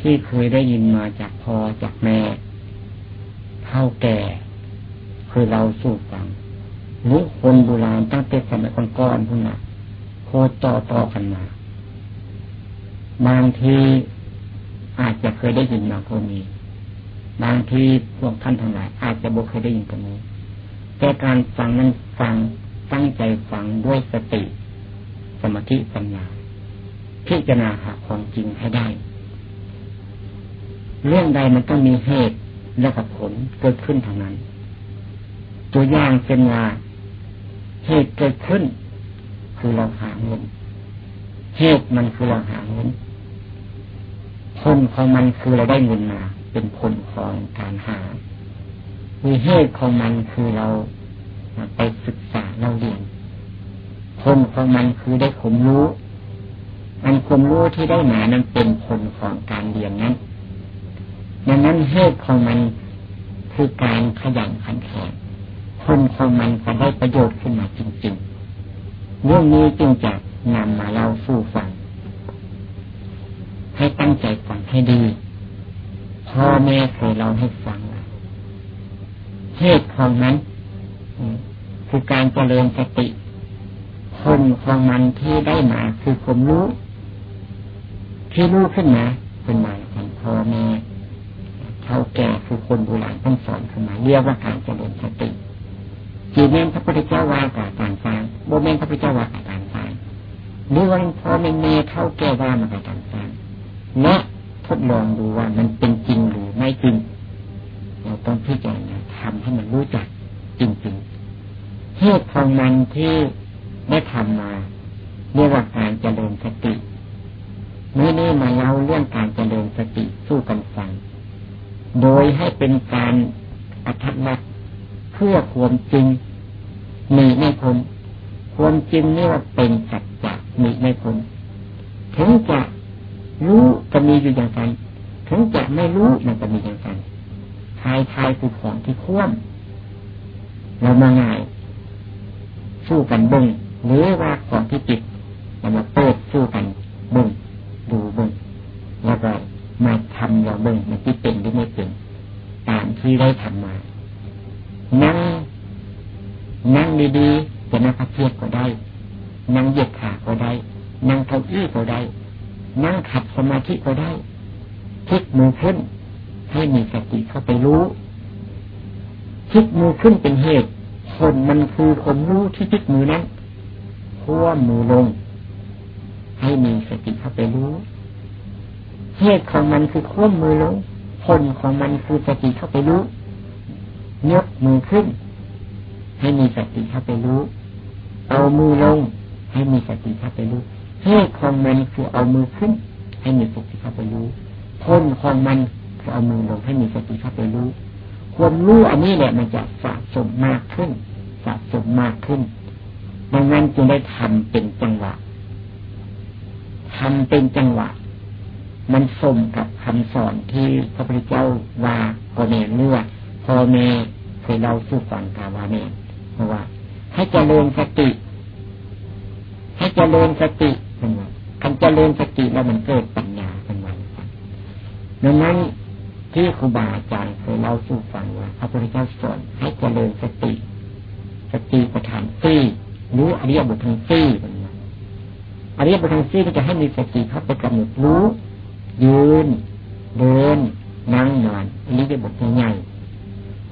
ที่เคยได้ยินมาจากพ่อจากแม่เท่าแก่ คือเราสู่ฟังหรือคนโบราณตั้งแต่สมัยก่อนๆพุ่นนะโคต่อต่อกันมา บางทีอาจจะเคยได้ยินมาก็มีบางทีพวกท่านทั้งหลาย อาจจะบ่เคยได้ยินกันนี้แต่การฟังนั้นฟังตั้งใจฟังด้วยสติ สมาธิปัญญาพิจารณาหาความจริงให้ได้ เรื่องใดมันต้องมีเหตุและกับผลเกิดขึ้นทางนั้น ตัวอย่างเช่นว่าเหตุเกิดขึ้น คือเราหาเงินเหตุมันคือเราหาเงินผลของมันคือเราได้เงินมา เป็นผลของการหามีเหตุของมันคือเราไปศึกษาเราเรียนผลของมันคือได้ผมรู้ อันความรู้ที่ได้มานั้นเป็นผลของการเรียนนั้น ดังนั้นเหตุของมันคือการขยันขันแข็งผลของมันจะได้ประโยชน์ขึ้นมาจริงๆเรื่องนี้จึงจะนำมาเล่าสู่ฟัง ให้ตั้งใจฟังให้ดีพ่อแม่เคยเล่าให้ฟังเหตุของนั้นคือการเจริญสติผลของมันที่ได้มาคือความรู้ ที่รู้ขึ้นมาเป็นหมายของพ่อแม่ เท่าแก่คือคนโบราณต้องสอนขึ้นมาเรียกว่าการเจริญสติจีเมนพระพุทธเจ้าว่ากับการสร้างโบเมนพระพุทธเจ้าว่ากับการสร้างหรือว่าพ่อแม่แม่เท่าแก่ว่ามากับการสร้างและทดลองดูว่ามันเป็นจริงหรือไม่จริง เราต้องพิจารณาทำให้มันรู้จักจริงๆเหตุของมันที่ได้ทำมาเรียกว่าการเจริญสติเมื่อนี้มาเล่าเรื่องการเจริญสติสู้กันฟัง โดยให้เป็นการอัตลักษณ์เพื่อความจริงมีไม่พ้นความจริงนี่ว่าเป็นสัจจะมีไม่พ้นถึงจะรู้จะมีอยู่อย่างไรถึงจะไม่รู้มันจะมีอย่างไรทายทายคือของที่คว่ำเรามาง่ายสู้กันบึ้งหรือว่าของที่ปิดเรามาเปิดสู้กันบึ้งดูบึ้งแล้วก็ มาทำเราบึ้งมันที่เป็นหรือไม่เป็นตามที่ได้ทำมา นั่ง นั่งดีๆจะนั่งพักเทียบก็ได้ นั่งเหยียดขาก็ได้ นั่งเก้าอี้ก็ได้ นั่งขัดสมาธิก็ได้พลิกมือขึ้น ให้มีสติเข้าไปรู้พลิกมือขึ้นเป็นเหตุคนมันคือคนรู้ที่พลิกมือนั้นขั้วมือลง ให้มีสติเข้าไปรู้ เหตุของมันคือขั้วมือลงผลของมันคือสติเข้าไปรู้ยกมือขึ้น ให้มีสติเข้าไปรู้ เอามือลง ให้มีสติเข้าไปรู้เหตุของมันคือเอามือขึ้น ให้มีสติเข้าไปรู้ผลของมันคือเอามือลงให้มีสติเข้าไปรู้ความรู้อันนี้แหละมันจะสะสมมากขึ้น สะสมมากขึ้นดังนั้นจึงได้ทำเป็นจังหวะทำเป็นจังหวะ มันสมกับคำสอนที่พระพุทธเจ้าว่าพ่อแม่เลือพ่อแม่เคยเล่าสู่ฟังกาวาเมเพราะว่า ให้เจริญสติ ให้เจริญสติเป็นว่าคำเจริญสติแล้วมันเกิดปัญญาเป็นวันดังนั้นที่ครูบาอาจารย์เคยเล่าสู่ฟังว่าพระพุทธเจ้าสอนให้เจริญสติ สติประธานสี่รู้อริยบททั้งสี่าอริยบททั้งสี่ก็จะให้มีสติเข้าไปกำหนดรู้ ยืน เดิน นั่งนอนอริยบทใหญ่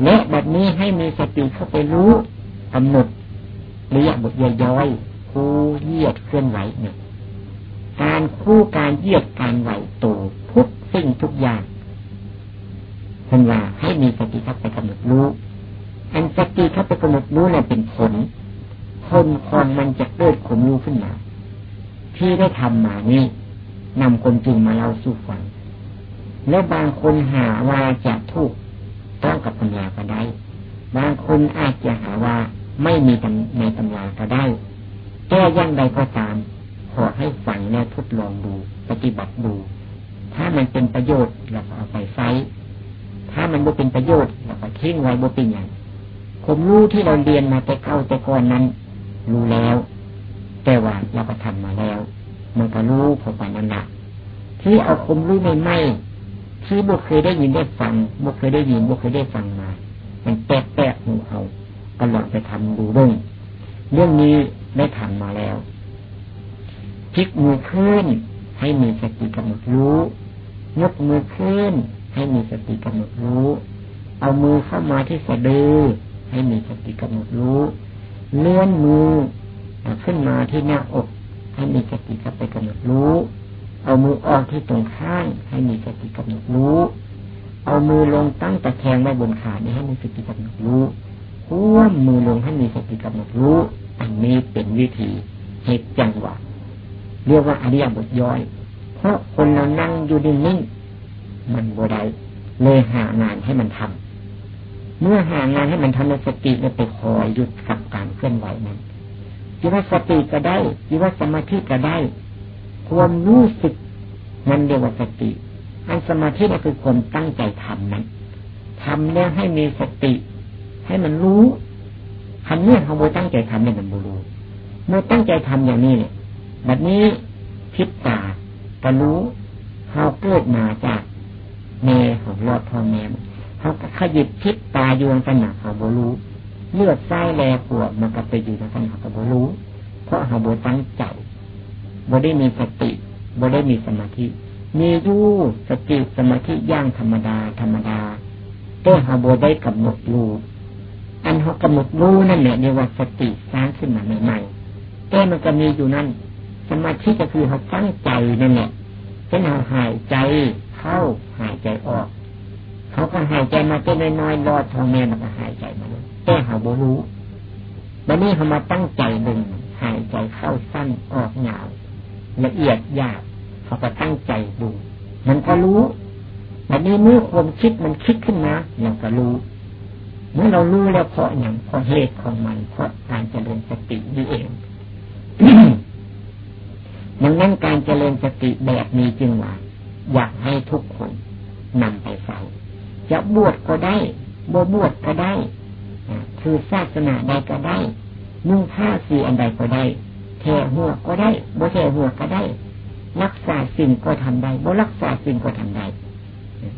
และแบบนี้ให้มีสติเข้าไปรู้กำหนดริยบทย่อยๆคู่เยียดเคลื่อนไหวเนี่ย การคู่การเยียดการไหวตัวทุกสิ่งทุกอย่างเพิ่นว่าให้มีสติเข้าไปกำหนดรู้ อันสติเข้าไปกำหนดรู้นี่ยเป็นผลคนคนมันจะเกิดขมรู้ขึ้นมา ที่ได้ทำมานี่ นำคนจริงมาเล่าสู่ฟังแล้วบางคนหาว่าจะถูกต้องกับปัญญาก็ได้ บางคนอาจจะหาว่าไม่มีในตำราก็ได้แก้ย่างใดก็ตาม ขอให้ฟังและทดลองดู ปฏิบัติดู ถ้ามันเป็นประโยชน์เราก็เอาไปใช้ถ้ามันบ่เป็นประโยชน์เราก็ทิ้งไว้บ่เป็นอย่างผมรู้ที่เราเรียนมาแต่เก้าแต่ก่อนนั้น รู้แล้ว แต่ว่าเราก็ทำมาแล้ว มันก็รู้พอไปนั่นแหละที่เอาคมรู้ไม่ไม่ที่บุเคยได้ยินได้ฟังบุเคยได้ยินบุเคยได้ฟังมา มันแปลกแปลกหูเขาก็ลองไปทำดูเรื่องเรื่องนี้ได้ทำมาแล้วพลิกมือขึ้น ให้มีสติกำหนดรู้ ยกมือขึ้น ให้มีสติกำหนดรู้ เอามือเข้ามาที่สะดือ ให้มีสติกำหนดรู้ เลื่อนมือขึ้นมาที่หน้าอก ให้มีสติกับไปกำหนดรู้ เอามือออกที่ตรงข้าง ให้มีสติกำหนดรู้ เอามือลงตั้งตะแคงไว้บนขานี้ให้มีสติกำหนดรู้หัวมือลงให้มีสติกำหนดรู้ อันนี้เป็นวิธีเหตุจังหวะเรียกว่าอริยบทย่อย เพราะคนเรานั่งอยู่นิ่งๆมันบ่ได้เลยหางานให้มันทำเมื่อหางานให้มันทำในสติมันไปคอยหยุดกับการเคลื่อนไหวนั้น จิว่าสติก็ได้จิว่าสมาธิก็ได้ ความรู้สึกมันเรียกว่าสติ อันสมาธิก็คือความตั้งใจทำนั้นทำแล้วให้มีสติ ให้มันรู้คันเมื่อเขาโบตั้งใจทำเนี่ยมันบูรู้เมื่อตั้งใจทำอย่างนี้เนี่ยแบบนี้พิษตาก็รู้เขาเกิดมาจากแม่ของรอดพ่อแม่เขาขยิบพิษตายู่ในขณะเขาบูรู้ เลือดไส้แลปวดมันก็ไปอยู่ในขณะเขาบูรู้ เพราะเขาโบตั้งใจโบได้มีสติโบได้มีสมาธิ มียู่สติสมาธิย่างธรรมดา ธรรมดาแต่เขาโบได้กำหนดรู้อันเขากำหนดรู้นั่นแหละเรียกว่าสติสร้างขึ้นมาใหม่ๆแต่มันก็มีอยู่นั่นสมาธิก็คือเขาตั้งใจนั่นแหละเช่นเขาหายใจเข้าหายใจออก เขาก็หายใจมาเต้นน้อยๆรอดทองแม่มันก็หายใจมา แต่เขาบ่รู้วันนี้เขามาตั้งใจหนึ่งหายใจเข้าสั้นออกยาวละเอียดยากเขาก็ตั้งใจดูมันก็รู้วันนี้เมื่อความคิดมันคิดขึ้นมาเราก็รู้เมื่อเรารู้แล้วเพราะอย่างเพราะเหตุของมันเพราะการเจริญสตินี่เองดังนั้นการเจริญสติแบบนี้จึงว่าอยากให้ทุกคนนำไปใส่จะบวชก็ได้บ่บวชก็ได้ คือศาสนาใดก็ได้นุ่งผ้าสีอันใดก็ได้แท่หัวก็ได้บ่แท่หัวก็ได้ รักษาสิ่งก็ทำได้บ่รักษาสิ่งก็ทำได้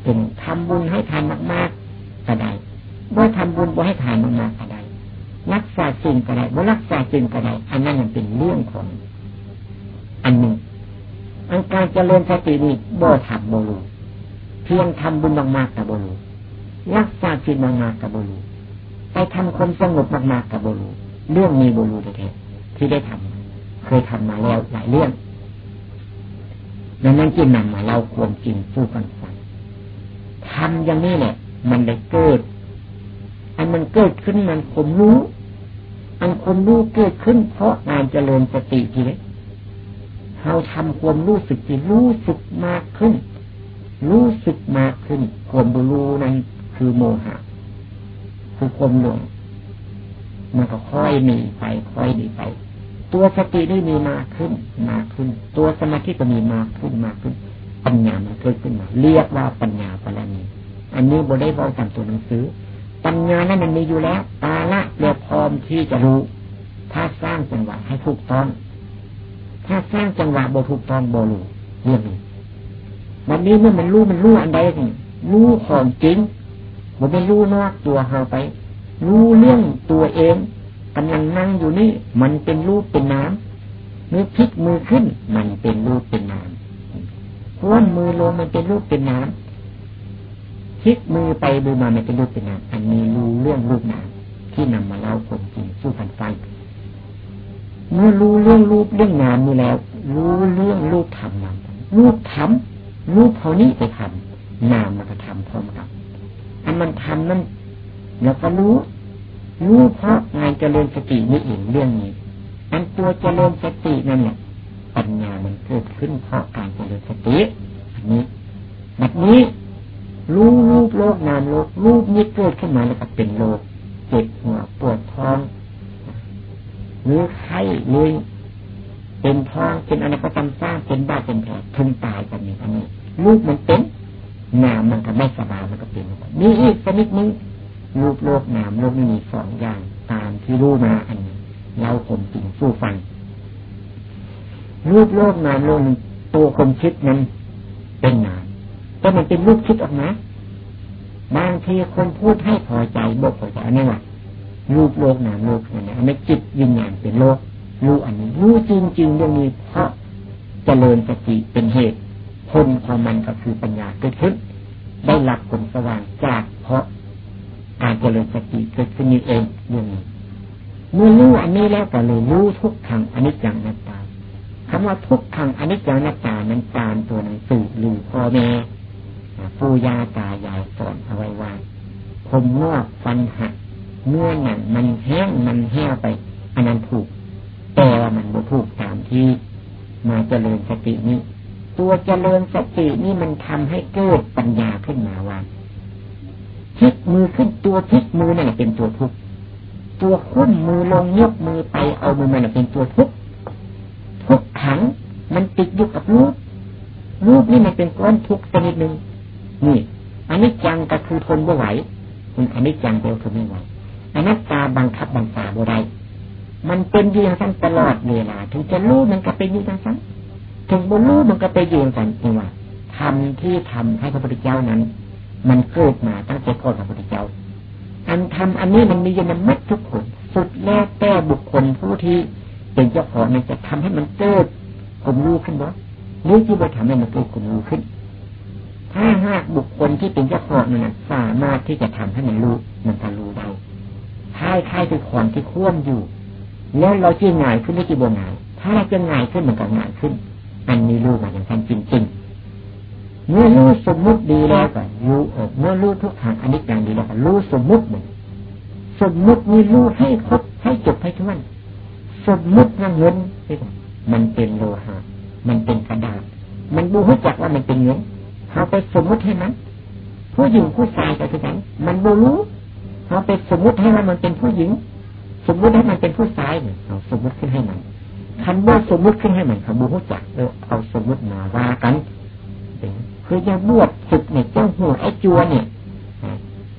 ถึงทำบุญให้ทานมากๆก็ได้บ่ทำบุญบ่ให้ทานมากๆก็ได้รักษาสิ่งก็ได้บ่รักษาสิ่งก็ได้อันนั้นมันเป็นเรื่องของอันหนึ่งอันการเจริญสตินี้บ่ทำบ่รู้เพียงทำบุญมากๆกับบ่รู้รักษาสิ่งมากๆกับบ่รู้ ไปทำความสงบมากๆกับบ่รู้เรื่องมีบ่รู้แท้ที่ได้ทำเคยทำมาแล้วหลายเรื่องดังนั้นจึงนำมาเล่าความจริงสู้กันฟังทำอย่างนี้เนี่ยมันได้เกิด อันมันเกิดขึ้นมันคมรู้ อันคมรู้เกิดขึ้น เพราะงานเจริญสติทีนี้เราทำความรู้สึกที่รู้สึกมากขึ้น รู้สึกมากขึ้น ความรู้นั้นคือโมหะ คือความหลงมันก็ค่อยมีไปค่อยมีไป ตัวสติได้มีมากขึ้นมากขึ้น ตัวสมาธิก็มีมากขึ้นมากขึ้น ปัญญามันเกิดขึ้นมา เรียกว่าปัญญาปราณีอันนี้บได้บอกตามตัวหนังสือ ปัญญานั้นมันมีอยู่แล้วตาละเรียพร้อมที่จะรู้ ถ้าสร้างจังหวะให้ถูกต้อง ถ้าสร้างจังหวะบถูกต้องบรู้เรื่องนี้วันนี้เมื่อมันรู้มันรู้อันใดนี่รู้ของจริง มันไม่รู้นอกตัวเฮาไป รู้เรื่องตัวเองกำลังนั่งอยู่นี่ มันเป็นรูปเป็นน้ำมือพลิกมือขึ้น มันเป็นรูปเป็นน้ำพ้วนมือลงมันเป็นรูปเป็นน้ำพลิกมือไปดูมามันเป็นรูปเป็นน้ำอันนี้รู้เรื่องรูปน้ำที่นำมาเล่าผมจริงสู้กันฟังเมื่อรู้เรื่องรูปเรื่องนามนี่แล้ว รู้เรื่องรูปธรรมนามรูปทำรูปเท่านี้ไปทำนามมันก็ทำพร้อมกัน อันมันทำนั่นเราก็รู้ รู้เพราะงานเจริญสตินี่เองเรื่องนี้อันตัวเจริญสตินั่นแหละปัญญามันเกิดขึ้นเพราะการเจริญสติอันนี้แบบนี้รู้รูปโลกนามโลกรูปนี้เกิดขึ้นมาแล้วก็เป็นโลกเจ็บหัวปวดท้องหรือไข้หรือเป็นท้องเป็นอะไรก็ตามสร้างเป็นบ้าเป็นแผลทึงตายกันนี้อันนี้ลูกมันเป็น นามมันก็ไม่สบายมันก็เป็นมีอีกชนิดนึงลูกโลกนามโลกนี้มีสองอย่างตามที่รู้มาอันนี้เราคนจริงสู้ฟังรูปโลกนามโลกตัวคนคิดนั้นเป็นนามแต่มันเป็นรูปคิดออกมาบางทีคนพูดให้พอใจบอกพอใจนี่ว่ารูปโลกนามโลกนี่ยไม่จิตยินญาณเป็นโลกรู้อันนี้รู้จริงๆเรื่องนี้เพราะเจริญสติเป็นเหตุ ผลของมันก็คือปัญญาเกิดขึ้นได้หลักผลสว่างจากเพราะการเจริญสติเกิดขึ้นนี้เองเรื่องนี้เมื่อรู้อันนี้แล้วก็เลยรู้ทุกขังอนิจจังนัตตาคำว่าทุกขังอนิจจังนัตตานั้นตามตัวหนังสือหรือพ่อแม่ปู่ย่าตายายสอนเอาไว้ว่าผมงอกฟันหักเนื้อหนังมันแห้งมันแห้วไป อันนั้นถูกแต่มันบ่ถูกตามที่มาเจริญสตินี้ ตัวเจริญสตินี่มันทำให้เกิดปัญญาขึ้นมาว่าพลิกมือขึ้นตัวพลิกมือนั่นเป็นตัวทุกข์ตัวคุ้มมือลงยกมือไปเอามือมันเป็นตัวทุกข์ทุกขัง มันติดอยู่กับรูปรูปนี่มันเป็นก้อนทุกข์ชนิดหนึ่งนี่อันนี้จังก็คือทนไม่ไหวคุณอันนี้จังเดียวทนไม่ไหวอันัตตาบังคับบังคับบ่ได้มันเป็นอยู่อย่างนั้นตลอดเวลาถึงจะรู้มันก็เป็นอยู่อย่างนั้ ถึงบ่รู้มันก็ไปอยู่อย่างนั้นนี่ว่าทำที่ทำให้พระพุทธเจ้านั้น มันเกิดมาตั้งแต่ก่อนพระพุทธเจ้า อันทำอันนี้มันมีอยู่ในมัดทุกคน สุดแล้วแต่บุคคลผู้ที่เป็นเจ้าของมันจะทำให้มันเกิดกลมรู้ขึ้นบ่หรือที่ว่าทำให้มันเกิดกลมรู้ขึ้น ถ้าหากบุคคลที่เป็นเจ้าของนั่นสามารถที่จะทำให้มันรู้มันจะรู้ได้ท้ายท้ายคือของที่ควมอยู่ แล้วเราจะง่ายขึ้นหรือจะบ่ง่ายถ้าเราจะง่ายขึ้นมันก็ง่ายขึ้น อันนี้รู้มาอย่างนั้นจริงๆเมื่อรู้สมมุติดีแล้วก็รู้เมื่อรู้ทุกทางอันนี้อย่างดีแล้วก็รู้สมมุติหนึ่งสมมุติมีรู้ให้ครบให้จบให้ทั้งสมมุติว่าเงินมันเป็นโลหะมันเป็นกระดาษ มันบูรู้จักว่ามันเป็นเงินเขาไปสมมุติให้มันผู้หญิงผู้ชายก็คือกันมันบูรู้เขาไปสมมุติให้ว่ามันเป็นผู้หญิง สมมุติให้มันเป็นผู้ชายเนี่ยเราสมมุติขึ้นให้มัน คันว่าสมมุติขึ้นให้มันขบูรู้จักเออเอาสมมุติมาว่ากันคือจะบวชฝึกเนี่ยเจ้าหัวไอ้จัวเนี่ย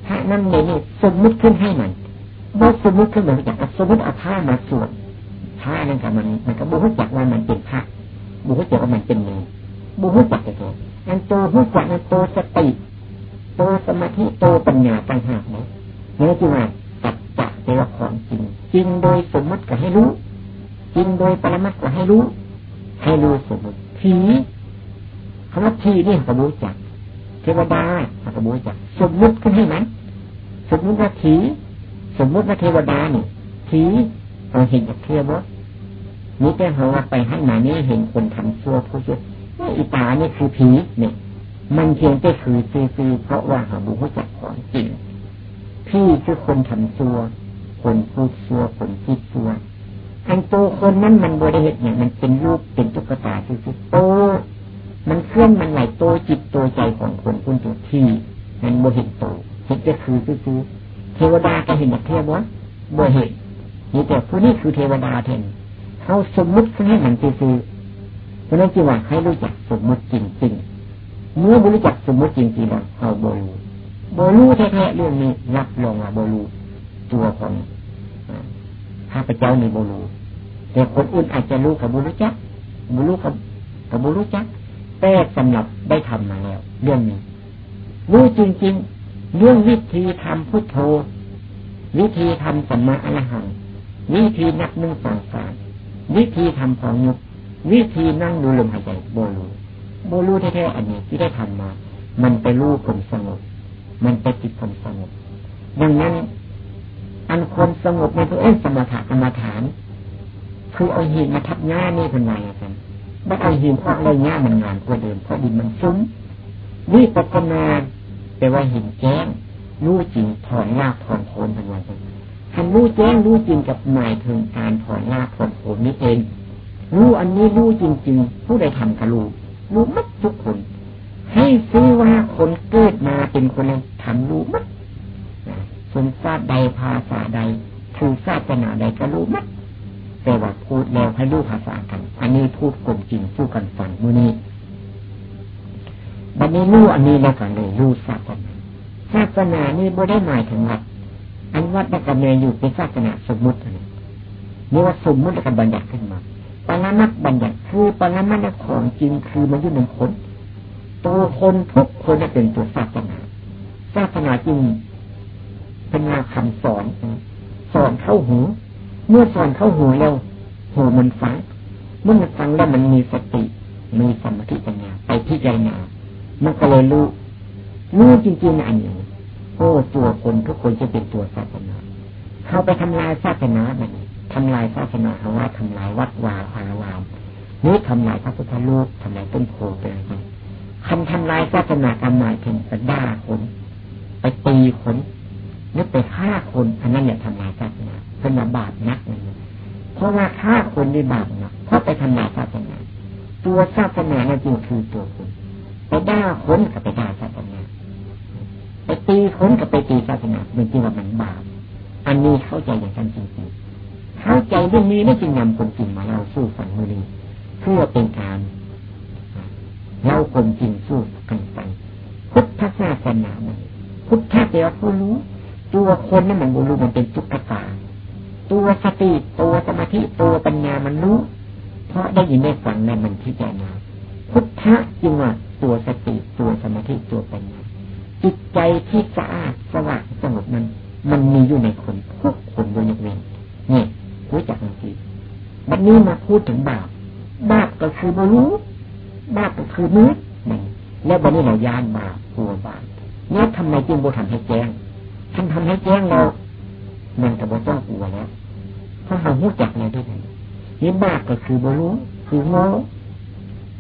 ถ้านั่นเนี่ยนี่สมมุติขึ้นให้มันว่าสมมุติขึ้นมาจากสมมุติเอาผ้ามาสวดผ้านั่นกับมันมันก็บูรู้จักว่ามันเป็นผ้าบูรู้จักว่ามันเป็นเนื้อบูรู้จักแต่อันโตหูจักอันโตสติโตสมาธิโตปัญญาต่างหากนะนี่คือว่าจับจับเป็นของจริงจริงโดยสมมติก็ให้รู้ จริงโดยปรมัตก็ให้รู้ ให้รู้สมมติผีคำว่าผีนี่ก็รู้จักเทวดาก็รู้จัก สมมติขึ้นให้มันสมมติว่าผีสมมติว่าเทวดานี่ผีเราเห็นจากเทียบว่านี่แต่เขาไปให้มานี่เห็นคนทำชั่วผู้ชั่วอีตานี่คือผีเนี่ย มันเพียงแต่คือซีๆเพราะว่าหาบุคจักของจริงพี่คือคนทำซัวคนพูดซัวคนคิดซัว อันโตคนนั้นมันบริเหตุเนี่ยมันเป็นรูปเป็นตุ๊กตาคือโตมันเคลื่อนมันไหลโตจิตโตใจของคนคุณตัวที่มันบริเหตุโตเห็นจะคือคือเทวดาก็เห็นแบบเทวะบริเหตุนี่แต่ผู้นี้คือเทวดาเทนเขาสมมุติขึ้นให้มันคือเพราะนั้นจึงว่าให้รู้จักสมมติจริงๆเมื่อบรู้จักสมมติจริงๆแล้วเอาบรูบรูแท้ๆเรื่องนี้รับรองว่าบรูตัวของข้าพเจ้าในบรู แต่คนอื่นอาจจะรู้กับบุรู้จักบุรู้กับกับบรู้จักแต่สำหรับได้ทำมาแล้ว เรื่องนี้รู้จริงๆเรื่องวิธีทำพุทโธ วิธีทำสัมมาอรหังวิธีนับหนึ่งสองสามวิธีทำของยุกวิธีนั่งดูลมหายใจโบลูโบลูแท้ๆอันนี้ที่ได้ทำมา มันไปรู้ความสงบ มันไปติดความสงบดังนั้น อันความสงบในตัวเองสมถะกรรมฐาน คือเอาหินมาทับหน้านี่เป็นไงกันไม่เอาหินเพราะอะไรหน้ามันงานกว่าเดิมเพราะดินมันซุ้มวิปัสนาแปลว่าหินแจ้งรู้จริงถอนรากถอนโคนเป็นไงกันคำรู้แจ้งรู้จริงกับหมายถึงการถอนรากถอนโคนนี้เองรู้อันนี้รู้จริงๆ ผู้ใดทำกะรู้รู้มัดทุกคน ให้ซื้อว่าคนเกิดมาเป็นคนนั้นทำรู้มัดสนทราบใดภาษาใดคือศาสนาใดก็รู้มัด แต่ว่าพูดแล้วให้รู้ภาษากัน อันนี้พูดกลมจริงพูดกันฟังมือนี้บันนี้รู้อันนี้แล้วกันเลยรู้ศาสนาศาสนานี่บ่ได้หมายถึงวัดอันวัดนักการเมองอยู่เป็นศาสนาสมมุตินี่ว่าสมมุติกับบัญญัติขึ้นมาปรมัตบัญญัติคือปรมัตของจริงคือมันอยู่ในผลตัวคนทุกคนจะเป็นตัวศาสนาศาสนาจริงเป็นงานคำสอนสอนเข้าหู เมื่อสอนเข้าหูแล้วหูมันฟังเมื่อมันฟังแล้วมันมีสติมีสมาธิปัญญาไปพิจารณามันก็เลยรู้รู้จริงๆอันนี้โอ้ตัวคนทุกคนจะเป็นตัวศาสนาเข้าไปทำลายศาสนาแบบนี้ทำลายศาสนาเขาว่าทำลายวัดวาอารามนี่ทำลายพระพุทธรูปทำลายต้นโพเป็นอะไรคำทำลายศาสนาทำหมายถึงไปด่าคน ไปตีคนนึกไปฆ่าคนอันนั้นเนี่ยทำลายศาสนา เป็นบาปนักเลยเพราะว่าฆ่าคนในบาปนะเพราะไปทำลายศาสนาตัวศาสนาจริงคือตัวคนไปด่าคนกับไปด่าศาสนาไปตีคนกับไปตีศาสนาเป็นจริงว่ามันบาปอันนี้เข้าใจอย่างนั้นจริงๆเข้าใจเรื่องนี้ไม่จริงนำคนจริงมาเราสู้ฝังมือนี้เพื่อเป็นการเล่าคนจริงสู้กันไปพุทธศาสนาพุทธะเดียวผู้รู้ ตัวคนนั่นมันรู้มันเป็นจุกตา ตัวสติตัวสมาธิตัวปัญญามันรู้เพราะได้ยินได้ฟังนั่นมันพิจารณาพุทธะจึงว่าตัวสติตัวสมาธิตัวปัญญาจิตใจที่สะอาดสว่างสงบนั้นมันมีอยู่ในคนทุกคนโดยยกเว้นนี่รู้จักจริงวันนี้มาพูดถึงบาปบาปก็คือบรู้บาปก็คือมืดแล้ววันนี้เรายานบาปกลัวบาปเนี่ยทำไมจึงโบทำให้แจ้งท่านทำให้แจ้งเรามันแต่บ่ต้องกลัวแล้ว เพราะเรารู้จักแล้วด้วยนี่บาปก็คือบรู้คือโง่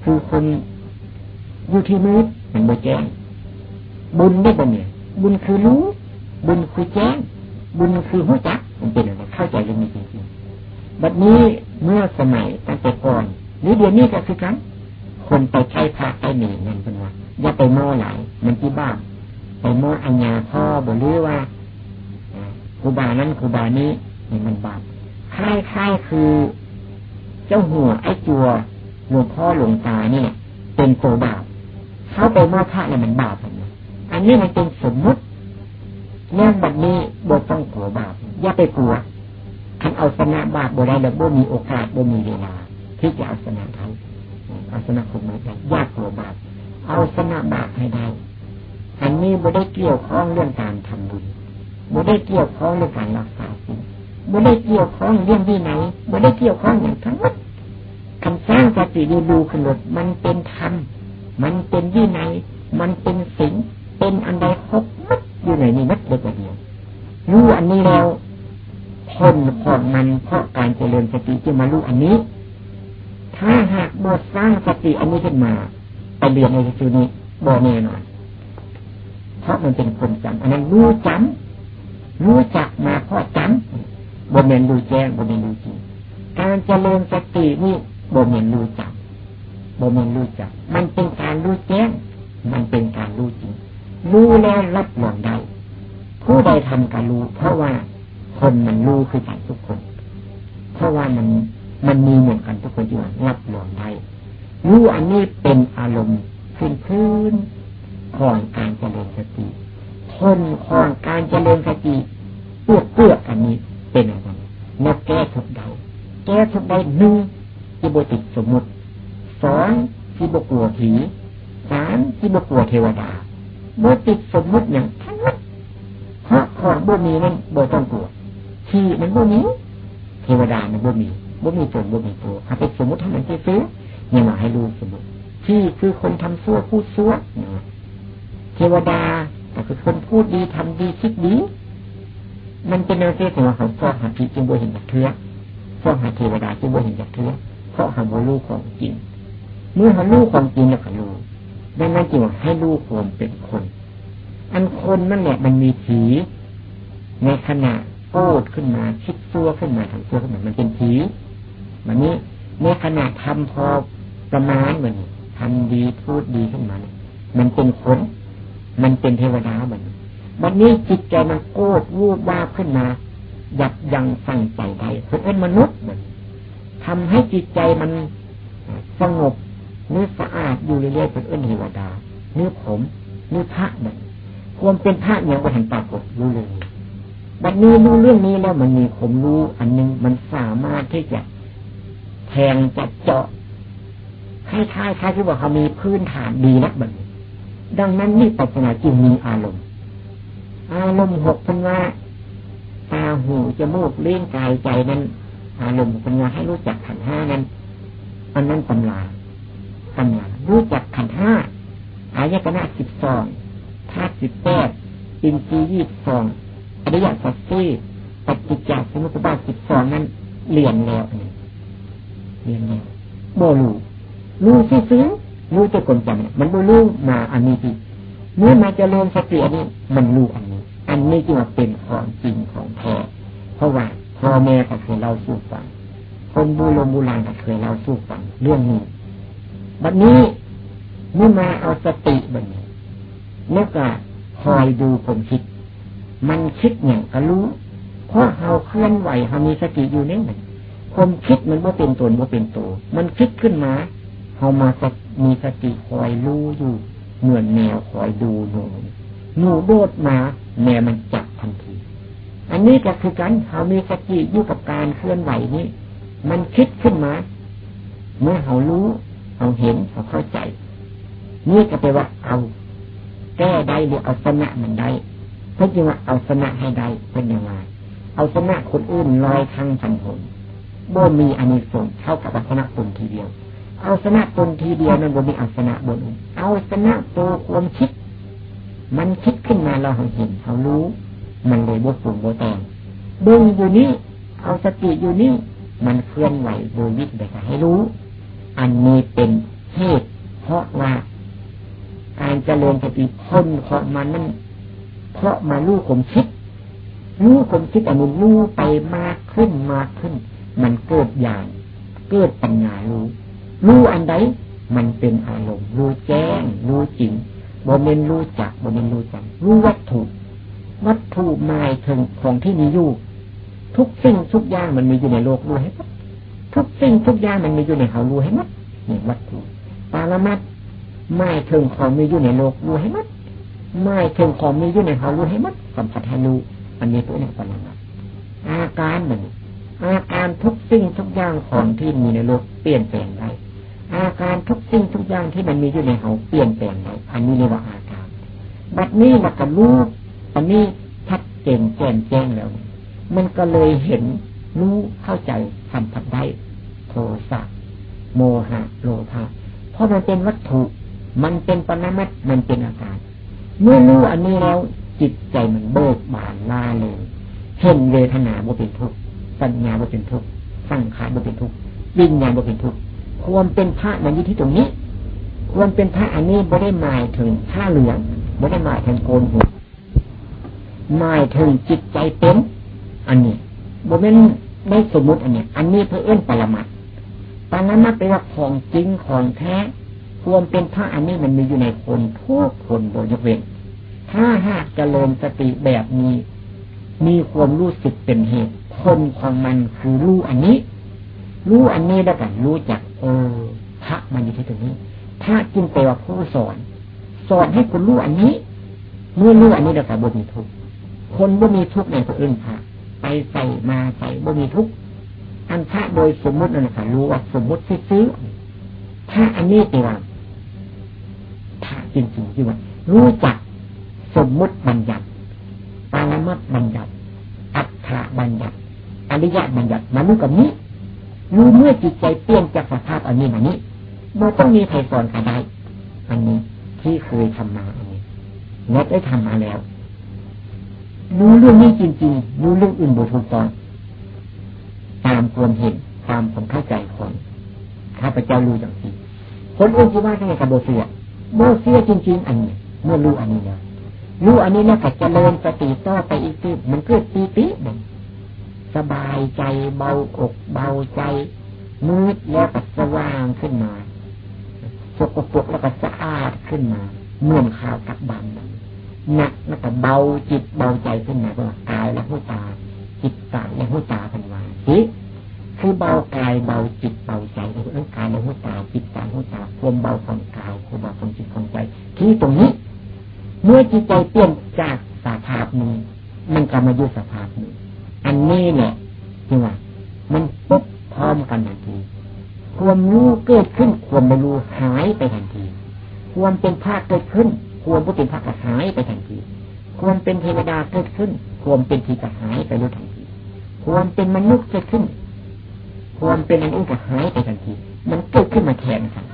คือคนอยู่ที่มืดมันบ่แจ้งบุญได้บ่เนี่ยบุญคือรู้ บุญคือแจ้ง บุญคือหัวจัก มันเป็นอะไรเข้าใจเรื่องนี้จริงๆบัดนี้เมื่อสมัยตั้งแต่ก่อนหรือเดี๋ยวนี้ก็คือกันคนไปใช้พระไปหนีนั่นเป็นว่าอย่าไปโม่หลายมันที่บ้านไปโม่อัญญาพ่อบอกหรือว่าครูบานั้นครูบานี้นี่มันบาป คล้ายๆคือ เจ้าหัวไอ้จัวหลวงพ่อหลวงตาเนี่ย เป็นโกบาปเขาไปโม่พระเนี่ยมันบาปอันนี้มันเป็นสมมุติเรื่องแบบนี้บทต้องกลัวบาปอย่าไปกลัวท่านเอาชนะบาปบ่ได้แล้วบ่มีโอกาสบ่มีเวลาที่จะเอาชนะเขาเอาชนะคนมาได้ยากกลัวบาปเอาชนะบาปให้ได้อันนี้บ่ได้เกี่ยวข้องเรื่องการทำบุญบ่ได้เกี่ยวข้องเรื่องการรักษา ศีลบ่ได้เกี่ยวข้องเรื่องที่ไหนบ่ได้เกี่ยวข้องอย่างทั้งหมดคำสร้างสติดูดูขนดมันเป็นธรรมมันเป็นวินัยมันเป็นศีลเป็นอันใดครบมัดอยู่ในนี้มัดเดียวเดียวรู้อันนี้แล้วผลของมันเพราะการเจริญสติจะมารู้อันนี้ ถ้าหากบทสร้างสติอันนี้ขึ้นมาไปเรียนในสุนี้บ่แน่นอนเพราะมันเป็นคนจำอันนั้นรู้จำรู้จักมาเพราะจำ บ่เมนรู้แจ้งบ่เมนรู้จริงการเจริญสตินี่บ่เมนรู้จักบ่เมนรู้จัก มันเป็นการรู้แจ้ง มันเป็นการรู้จริงรู้แล้วรับรองได้ผู้ใดทำการรู้ เพราะว่าคนมันรู้คือกันทุกคน เพราะว่ามันมันมีเหมือนกันทุกคนอยู่รับรองได้รู้อันนี้เป็นอารมณ์พื้นพื้นของการเจริญสติคนของการเจริญสติเปื้อเปื้ออันนี้ เป็นอะไรนักแก้ทุกเดาแก้ทุกใดหนึ่งที่บติดสมมติสองที่บกลัวผีสามที่บกลัวเทวดาบติดสมมติอย่างทั้งนั้นเพราะของบ่มีนั้นบ่ต้องกลัวที่มันบ่มีเทวดามันบ่มีบ่มีตนบ่มีตัวหาไปสมมติให้มันซื้อเนี่ยมาให้รู้สมมติที่คือคนทำซั่วพูดซั่วเทวดาก็คือคนพูดดีทำดีคิดดี มันเป็นแนวเทศของเขาฟอหาผีจึงบ่เห็นจากเทือฟอหาเทวดาจึงบ่เห็นจากเทือเพราะหาบ่รู้ของจริง เมื่อหารู้ของจริงแล้วก็รู้ดังนั้นจึงให้รู้ความเป็นคน อันคนนั่นแหละมันมีผีในขณะโกรธขึ้นมาคิดซัวขึ้นมาทำซัวขึ้นมามันเป็นผีวันนี้ในขณะทำพอประมาณเหมือนทำดีพูดดีขึ้นมา มันเป็นคน มันเป็นเทวดาเหมือน วันนี้จิตใจมันโกรธวูบวาขึ้นมายับยังสั่งใจได้เป็นมนุษย์มือนทำให้จิตใจมันสงบนื้อสะอาดอยู่เรื่อยๆเป็นเอื้นเทวดาเนื้อผมเนื้อพระเหมือนควรเป็นพระอย่างว่าเห็นปรากฏรู้เลยบัดนี้รู้เรื่องนี้แล้วมันมีผมรู้อันนึงมันสามารถที่จะแทงจะเจาะคล้ายๆคล้ายที่ว่าเขามีพื้นฐานดีนักบัดดังนั้นนี่ปัจนาจึงมีอารมณ์ อารมณ์หกพันว่าตาหูจมูกเลี้ยงกายใจนั้น อารมณ์พันว่าให้รู้จักขันห้านั้นอันนั้นตำราตำรารู้จักขันห้าอายตนะสิบสองธาตุสิบแปดอินทรีย์ยี่สิบสองอริยสัจสี่ปฏิจจสมุปบาทสิบสองนั้นเรียนแล้วเรียนแล้วโบลูรู้ซื้อรู้จะกลจังมันโบลูมาอันนี้ที่ เมื่อมาจะเริ่มสติอนี้มันรู้อันนี้ อันนี้จึงเป็นของจริงของแท้เพราะว่าพ่อแม่ก็เคยเล่าสู่ฟังคนบูรโบราณก็เคยเล่าสู่ฟังเรื่องนี้บัดนี้เมื่อมาเอาสติบัดนี้แล้วก็คอยดูผมคิด มันคิดอย่างก็รู้เพราะเราเคลื่อนไหวเรามีสติอยู่นี่มันผมคิดมันว่าเป็นตนว่าเป็นตัว มันคิดขึ้นมาเรามามีสติคอยรู้อยู่ เหมือนแมวคอยดูหนูหนูโดดมา แมวมันจับทันที อันนี้ก็คือการเรามีสติอยู่กับการเคลื่อนไหวนี้ มันคิดขึ้นมา เมื่อเรารู้เราเห็นเราเข้าใจ นี่ก็แปลว่าเอาแก้ได้หรือเอาชนะมันได้เพราะจริงว่าเอาชนะให้ได้เป็นยังไงเอาชนะคนอื่นลอยทางสันผลบ่มีอานิสงส์เท่ากับเอาชนะตนทีเดียว เอาชนะตนทีเดียวนั้นบ่มีเอาชนะบนเอาชนะตัวความคิด มันคิดขึ้นมาเราเห็นเขารู้ มันเลยบ่ฝุ่งบ่ตองดูอยู่นี่เอาสติอยู่นี่ มันเคลื่อนไหวโดยวิธีให้รู้ อันนี้เป็นเหตุเพราะว่าการเจริญสติพ้นของมันนั่นเพราะมาลู่ผมคิดลู่ผมคิดอันนี้ลู่ไปมากขึ้นมากขึ้น มันเกิดอย่าง เกิดปัญญารู้ รู้อันใดมันเป็นอารมณ์รู้แจ้งรู้จริงบ่เมนรู้จักบ่เมนรู้จักรู้วัตถุ วัตถุหมายถึงของที่มีอยู่ ทุกสิ่งทุกอย่างมันมีอยู่ในโลกรู้ให้หมดทุกสิ่งทุกอย่างมันมีอยู่ในเขารู้ให้หมดนี่วัตถุปารมัดไม่ถึงของมีอยู่ในโลกรู้ให้หมดไม่ถึงของมีอยู่ในเขารู้ให้หมดสัมผัสให้รู้อันนี้ตัวนี้ปรมัตอาการหนึ่งอาการทุกสิ่งทุกอย่างของที่มีในโลกเปลี่ยนแปลงได้ อาการทุกสิ่งทุกอย่างที่มันมีอยู่ในเขาเปลี่ยนแปลงได้อันนี้เรียกว่าอาการ บัดนี้มันก็รู้อันนี้ชัดเจนแจ้งแจ้งแล้ว มันก็เลยเห็นรู้เข้าใจสัมผัสได้โทสะโมหะโลภะเพราะมันเป็นวัตถุ มันเป็นปณมัตมันเป็นอาการ เมื่อรู้อันนี้แล้วจิตใจมันเบิกบานลาเลยเห็นเวทนาบ่เป็นทุกข์สัญญาบ่เป็นทุกข์สังขารบ่เป็นทุกข์วิญญาณบ่เป็นทุกข์ ความเป็นพระมันอยู่ที่ตรงนี้ ความเป็นพระอันนี้ไม่ได้หมายถึงผ้าเหลืองไม่ได้หมายถึงโกนหัวหมายถึงจิตใจเป็นอันนี้บ่เป็นไม่สมมุติอันนี้อันนี้เพื่อเอื้นปรมัตปรมัตเป็นว่าของจริงของแท้ความเป็นพระอันนี้มันมีอยู่ในคนทุกคนโดยยกเว้นถ้าหากจริญสติแบบนี้ มีความรู้สึกเป็นเหตุ คนของมันคือรู้อันนี้ รู้อันนี้แล้วกันรู้จัก เออพระมันอยู่ที่ตรงนี้พระจึงแปลว่าผู้สอน สอนให้คุณรู้อันนี้ เมื่อรู้อันนี้แล้วกันบ่มีทุกคนบ่มีทุกในคนอื่นพระไปใส่มาใส่บ่มีทุกอันพระโดยสมมตินั่นแหละรู้ว่าสมมติซื้อพระอันนี้ตัวพระจริงๆที่ว่ารู้จักสมมุติบัญญัติปามัตบัญญัติอัฏฐบัญญัติอริยบัญญัติมันรู้กับนี้ รู้เมื่อจิตใจเปลี่ยนจากสภาพอันนี้มานี้มันต้องมีใครสอนใครได้อันนี้ที่เคยทำมาอันนี้แลได้ทำมาแล้วรู้เรื่องนี้จริงๆรู้เรื่องอื่นบถูกต้องตามความเห็นตามความเข้าใจคนข้าพเจ้ารู้อย่างนี้คนอื่นที่ว่าทำไมกับโบเสียเมื่อเสียจริง ๆ อันนี้ เมื่อรู้อันนี้แล้วรู้อันนี้แล้วก็จะเริญสติต่อไปอีกทีมันเกิดปีติมัน สบายใจเบาอกเบาใจมืดแล้วก็สว่างขึ้นมาสกปรกแล้วก็สะอาดขึ้นมาเมื่อข่าวกับบันหนักแล้วก็เบาจิตเบาใจขึ้นมาก็กายและหัวตา จิตตาและหัวตาเป็นว่าสิคือเบากายเบาจิตเบาใจเรื่องกายในหัวตาจิตตาหัวตาความเบาของกายความเบาของจิตของใจ ที่ตรงนี้ เมื่อจิตใจเปลี่ยนจากสภาพนี้มันกลับมาอยู่สภาพนี้ อันนี้เนี่ยจริงว่ามันปุ๊บพร้อมกันทันที ความรู้เกิดขึ้น ความไม่รู้หายไปทันที ความเป็นภาคเกิดขึ้น ความผู้เป็นพระก็หายไปทันที ความเป็นเทวดาเกิดขึ้น ความเป็นทีก็หายไปรู้ทันที ความเป็นมนุษย์เกิดขึ้น ความเป็นอันอื่นก็หายไปทันที มันเกิดขึ้นมาแทนกัน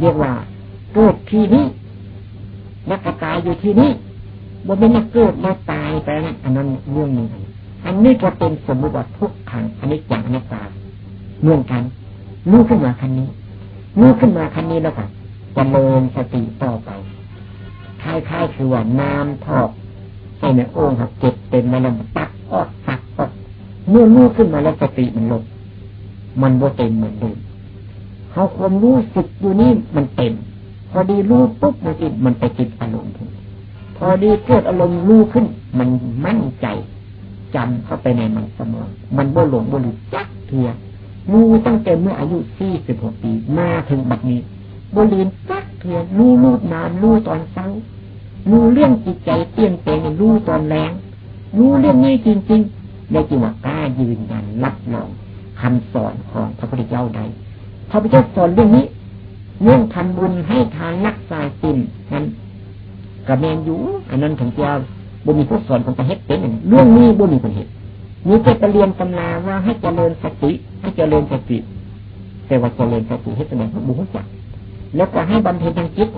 เรียกว่าเกิดที่นี้นักตายอยู่ที่นี้บ่เป็นมาเกิดมาตายไปอันนั้นเรื่องหนึ่ง อันนี้ก็เป็นสมมติว่าทุกขังอันนี้จังนักตาเมื่อกันรู้ขึ้นมาคันนี้รู้ขึ้นมาคันนี้แล้วก็จำเริญสติต่อไปคล้ายๆคือว่าน้ำทอกใส่ในโอ่งครับเก็บเต็มมาแล้วตักออกตักออกเมื่อรู้ขึ้นมาแล้วสติมันลดมันบ่เต็มเหมือนเดิมเขาความรู้สึกอยู่นี่มันเต็ม พอดีรู้ปุ๊บมันติดมันไปติดอารมณ์พอดีเกิดอารมณ์รู้ขึ้น มันมั่นใจ จำเข้าไปในมันสมอง มันบ่หลงบ่หลุดจักเทียรู้ตั้งแต่เมื่ออายุสี่สิบหกปีมาถึงบัดนี้บ่ลืมจักเทียรู้รูปนานรู้ตอนเช้ารู้เรื่องจิตใจเปลี่ยนแปลงรู้ตอนแรงรู้เรื่องนี้จริงๆในจิตว่ากล้ายืนยันรับรองคำสอนของพระพุทธเจ้าใดพระพุทธเจ้าสอนเรื่องนี้เรื่องทำบุญให้ทานรักษาสินนั้นกับเมนอยู่อันนั้นของเจ้า บุญมีผู้สอนของประเทศเป็นเรื่องนี้บุญมีคนเหตุมีจะไปเรียนตำราว่าให้เจริญสติให้เจริญสติ แต่ว่าเจริญสติให้แสดงให้บุญจักแล้วก็ให้บำเพ็ญทางจิต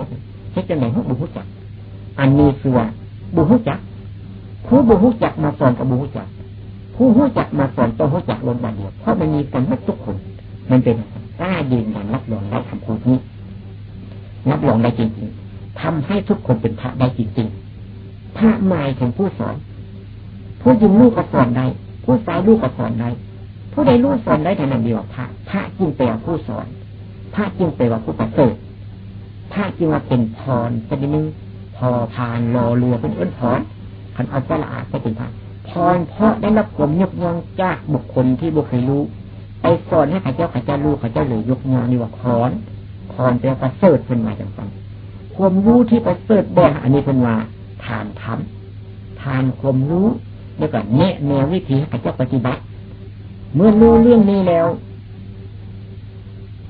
ให้แสดงให้บุญจักอันนี้คือว่าบุญจักผู้บุญจักมาสอนกับบุญจักผู้หู้จักมาสอนต้องหู้จักลงบาเดียวเพราะมันมีกันทุกคน มันเป็นกล้ายืนยันรับรองได้คำพูดนี้รับรองได้จริงๆทำให้ทุกคนเป็นพระได้จริงๆ พระหมายถึงผู้สอน ผู้ยิงลูกก็สอนได้ผู้สาวลูกก็สอนได้ผู้ใดลูกสอนได้แต่นั้นเดียวพระพระจึงแปลว่าผู้สอน พระจึงแปลว่าผู้ประเสริฐพระจึงว่าเป็นพรเป็นนึงพอพานรอเรือเป็นเอื้นพรคันเอาสละอาดก็เป็นพระพรเพราะได้รับความยกย่องจากบุคคลที่บุคคลรู้ไปสอนให้ข้าเจ้าข้าเจ้ารู้ข้าเจ้าเลยยกย่องนี่ว่าพรพรแปลว่าประเสริฐเป็นมาจังฟังความรู้ที่ประเสริฐบ่อันนี้เป็นว่า ทานทำทานความรู้แล้วก็แนะแนววิธีให้ข้าเจ้าปฏิบัติ เมื่อรู้เรื่องนี้แล้ว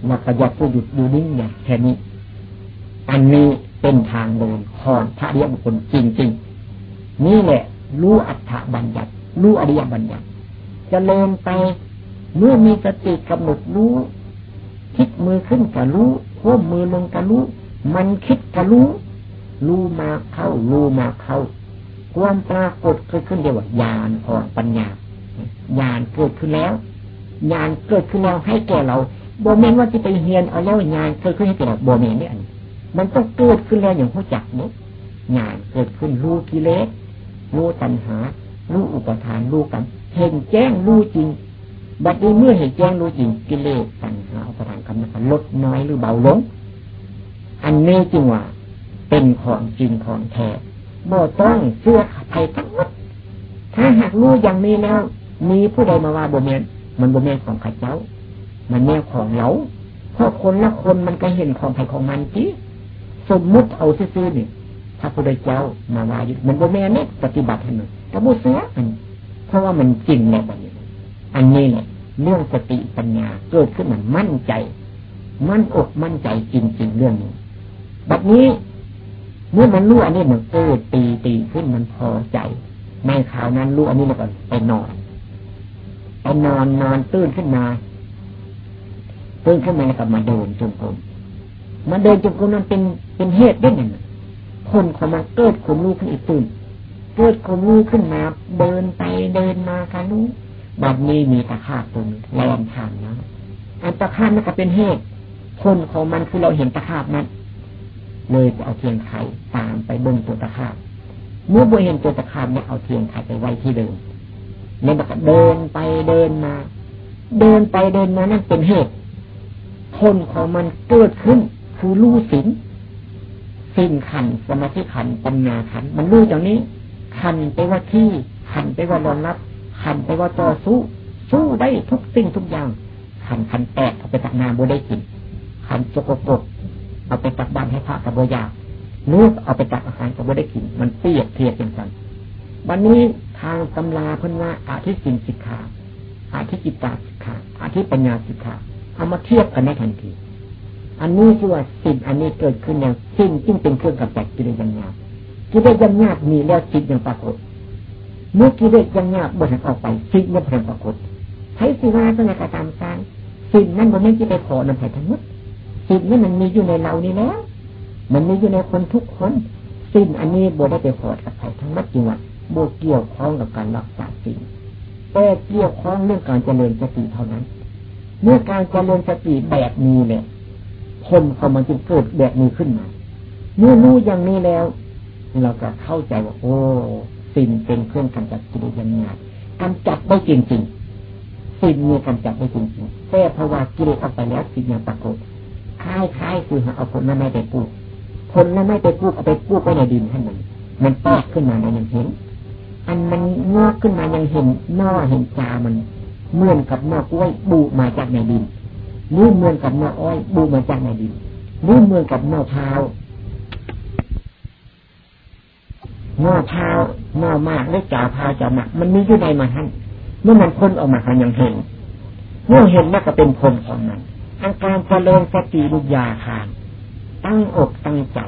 เราก็อย่าพูดหยุดดูนิ่งอย่างแค่นี้ อันนี้เป็นทางเดินของพระเดียบุคคลจริงๆ นี่แหละรู้อัฏฐบัญญัติรู้อริยบัญญัติจะเลิมไปเมื่อมีสติกำหนดรู้คิดมือขึ้นกับรู้พ้มมือลงกับรู้ มันคิดกับรู้ รู้มาเข้ารู้มาเข้าความปรากฏเกิดขึ้นเดียวญาณของปัญญาญาณเกิดขึ้นแล้วญาณเกิดขึ้นแล้วให้แก่เราโบเมนว่าจะไปเฮียนเอาแล้วญาณเกิดขึ้นให้แก่เราโบเมนเนี่ยมันต้องเกิดขึ้นแล้วอย่างผู้จักเนี่ยญาณเกิดขึ้นรู้กิเลสรู้ตัณหารู้อุปทานรู้กันเห็นแจ้งรู้จริงบัดนี้เมื่อเห็นแจ้งรู้จริงกิเลสตัณหาอุปทานกรรมฐานลดน้อยหรือเบาลง อันนี้จริงว่า เป็นของจริงของแท้บ่ต้องเสื้อไทยทั้งหมดถ้าหากรู้อย่างนี้แล้วมีผู้ใดมาว่าบ่เมนมันบ่เมนของข้าเจ้า มันแนวของเราเพราะคนละคนมันก็เห็นของใครของมันจีสมมุติเอาซื่อๆนี่พระพุทธเจ้ามาว่าอยู่มันบ่แม่เนี่ยปฏิบัติให้มันแต่บ่เสียมันเพราะว่ามันจริงแล้วบัดนี้อันนี้เนี่ยเรื่องสติปัญญาเกิดขึ้นมันมั่นใจ มั่นอกมั่นใจจริง ๆ เรื่องนี้บัดนี้ เมื่อมันรู้อันนี้มันเกิดตีตีขึ้นมันพอใจในข่าวนั้นรู้อันนี้แล้วก็ไปนอนไปนอนนอนตื่นขึ้นมาตื่นขึ้นมาแล้วก็มาเดินจงกรมมาเดินจงกรมนั้นเป็นเป็นเหตุได้ไงคนเขามาเกิดขมรู้ขึ้นอีกตื่นเกิดขมรู้ขึ้นมา เดินไปเดินมากันรู้บัดนี้มีตะขาบตัวนึงแรงทางนะอันตะขาบนั่นก็เป็นเหตุคนของมันคือเราเห็นตะขาบนั้น เลยเอาเทียนไขตามไปบนตัวตะขาบเมื่อบุเห็นตัวตะขาบเนี่ยเอาเทียนไขไปไว้ที่เดิมแล้วก็เดินไปเดินมา เดินไปเดินมานั่นเป็นเหตุคนของมันเกิดขึ้น คือรู้สินสิ้นขันสมาธิขันปัญญาขัน มันรู้อย่างนี้ ขันไปว่าที่ขันไปว่ารอนรับ ขันไปว่าต่อสู้สู้ได้ทุกสิ่งทุกอย่างขันขันแตกเอาไปตักนาโบได้กินขันจกปก เอาไปตักบ้านให้พระกับโบยานูกเอาไปตักอาหารกับโบได้กิน มันเปียกเทียบกันกันวันนี้ทางตำราพิ่นว่าอาทิสินสิกขาอาทิจิตตาสิกขาอาทิปัญญาสิกขาเอามาเทียบกันได้ทันที อันนี้คือว่าสิ่งอันนี้เกิดขึ้นอย่างสิ่งจึงเป็นเครื่องกำจัดกิเลสยังยากกิเลสยังยากมีแล้วสิ่งยังปรากฏเมื่อกิเลสยังยากบดออกไปสิ่งยังเพิ่มปรากฏใช้สิว่าก็ในกระทำสร้างสิ่งนั้นมันไม่จะไปขอนำไปทั้งหมด สิ่งนั้มันมีอยู่ในเรานี่แล้วมันมีอยู่ในคนทุกคนสิ่งอันนี้บได้ไปขอกับใครทั้งหมดจริงว่าบเกี่ยวข้องกับการรักษาสิ่งแต่เกี่ยวข้องเรื่องการเจริญสติเท่านั้น เมื่อการเจริญสติแบบนี้เนี่ยคนเขามันจึงเกิดแบบนี้ขึ้นมา เมื่อรู้อย่างนี้แล้ว เราก็เข้าใจว่า โอ้สิ่งเป็นเครื่องกำจัดกิเลสยังไงกำจัดได้จริงๆสิ่งมีกำจัดได้จริงๆแต่ภาวะกิเลสออกไปแล้วสิ่งยังปรากฏ คล้ายๆคือเอาผลนั้นไม่ไปปลูกผลนั้นไม่ไปปลูกเอาไปปลูกไว้ในดินให้มันมันแตกขึ้นมาในยังเห็น อันมันงอกขึ้นมายังเห็นหน้าเห็นจามันเหมือนกับหน้ากล้วยบูมาจากในดินนี่เหมือนกับหน้าอ้อยบูมาจากในดินนี่เหมือนกับหน้าเท้าหน้าเท้าหน้ามากและจ่าพาจ่าหมักมันมีอยู่ในมาท่านเมื่อมันพ้นออกมาทางยังเห็นเมื่อเห็นแล้วก็เป็นผลของมัน อาการเจริญสติลุยาทานตั้งอกตั้งใจ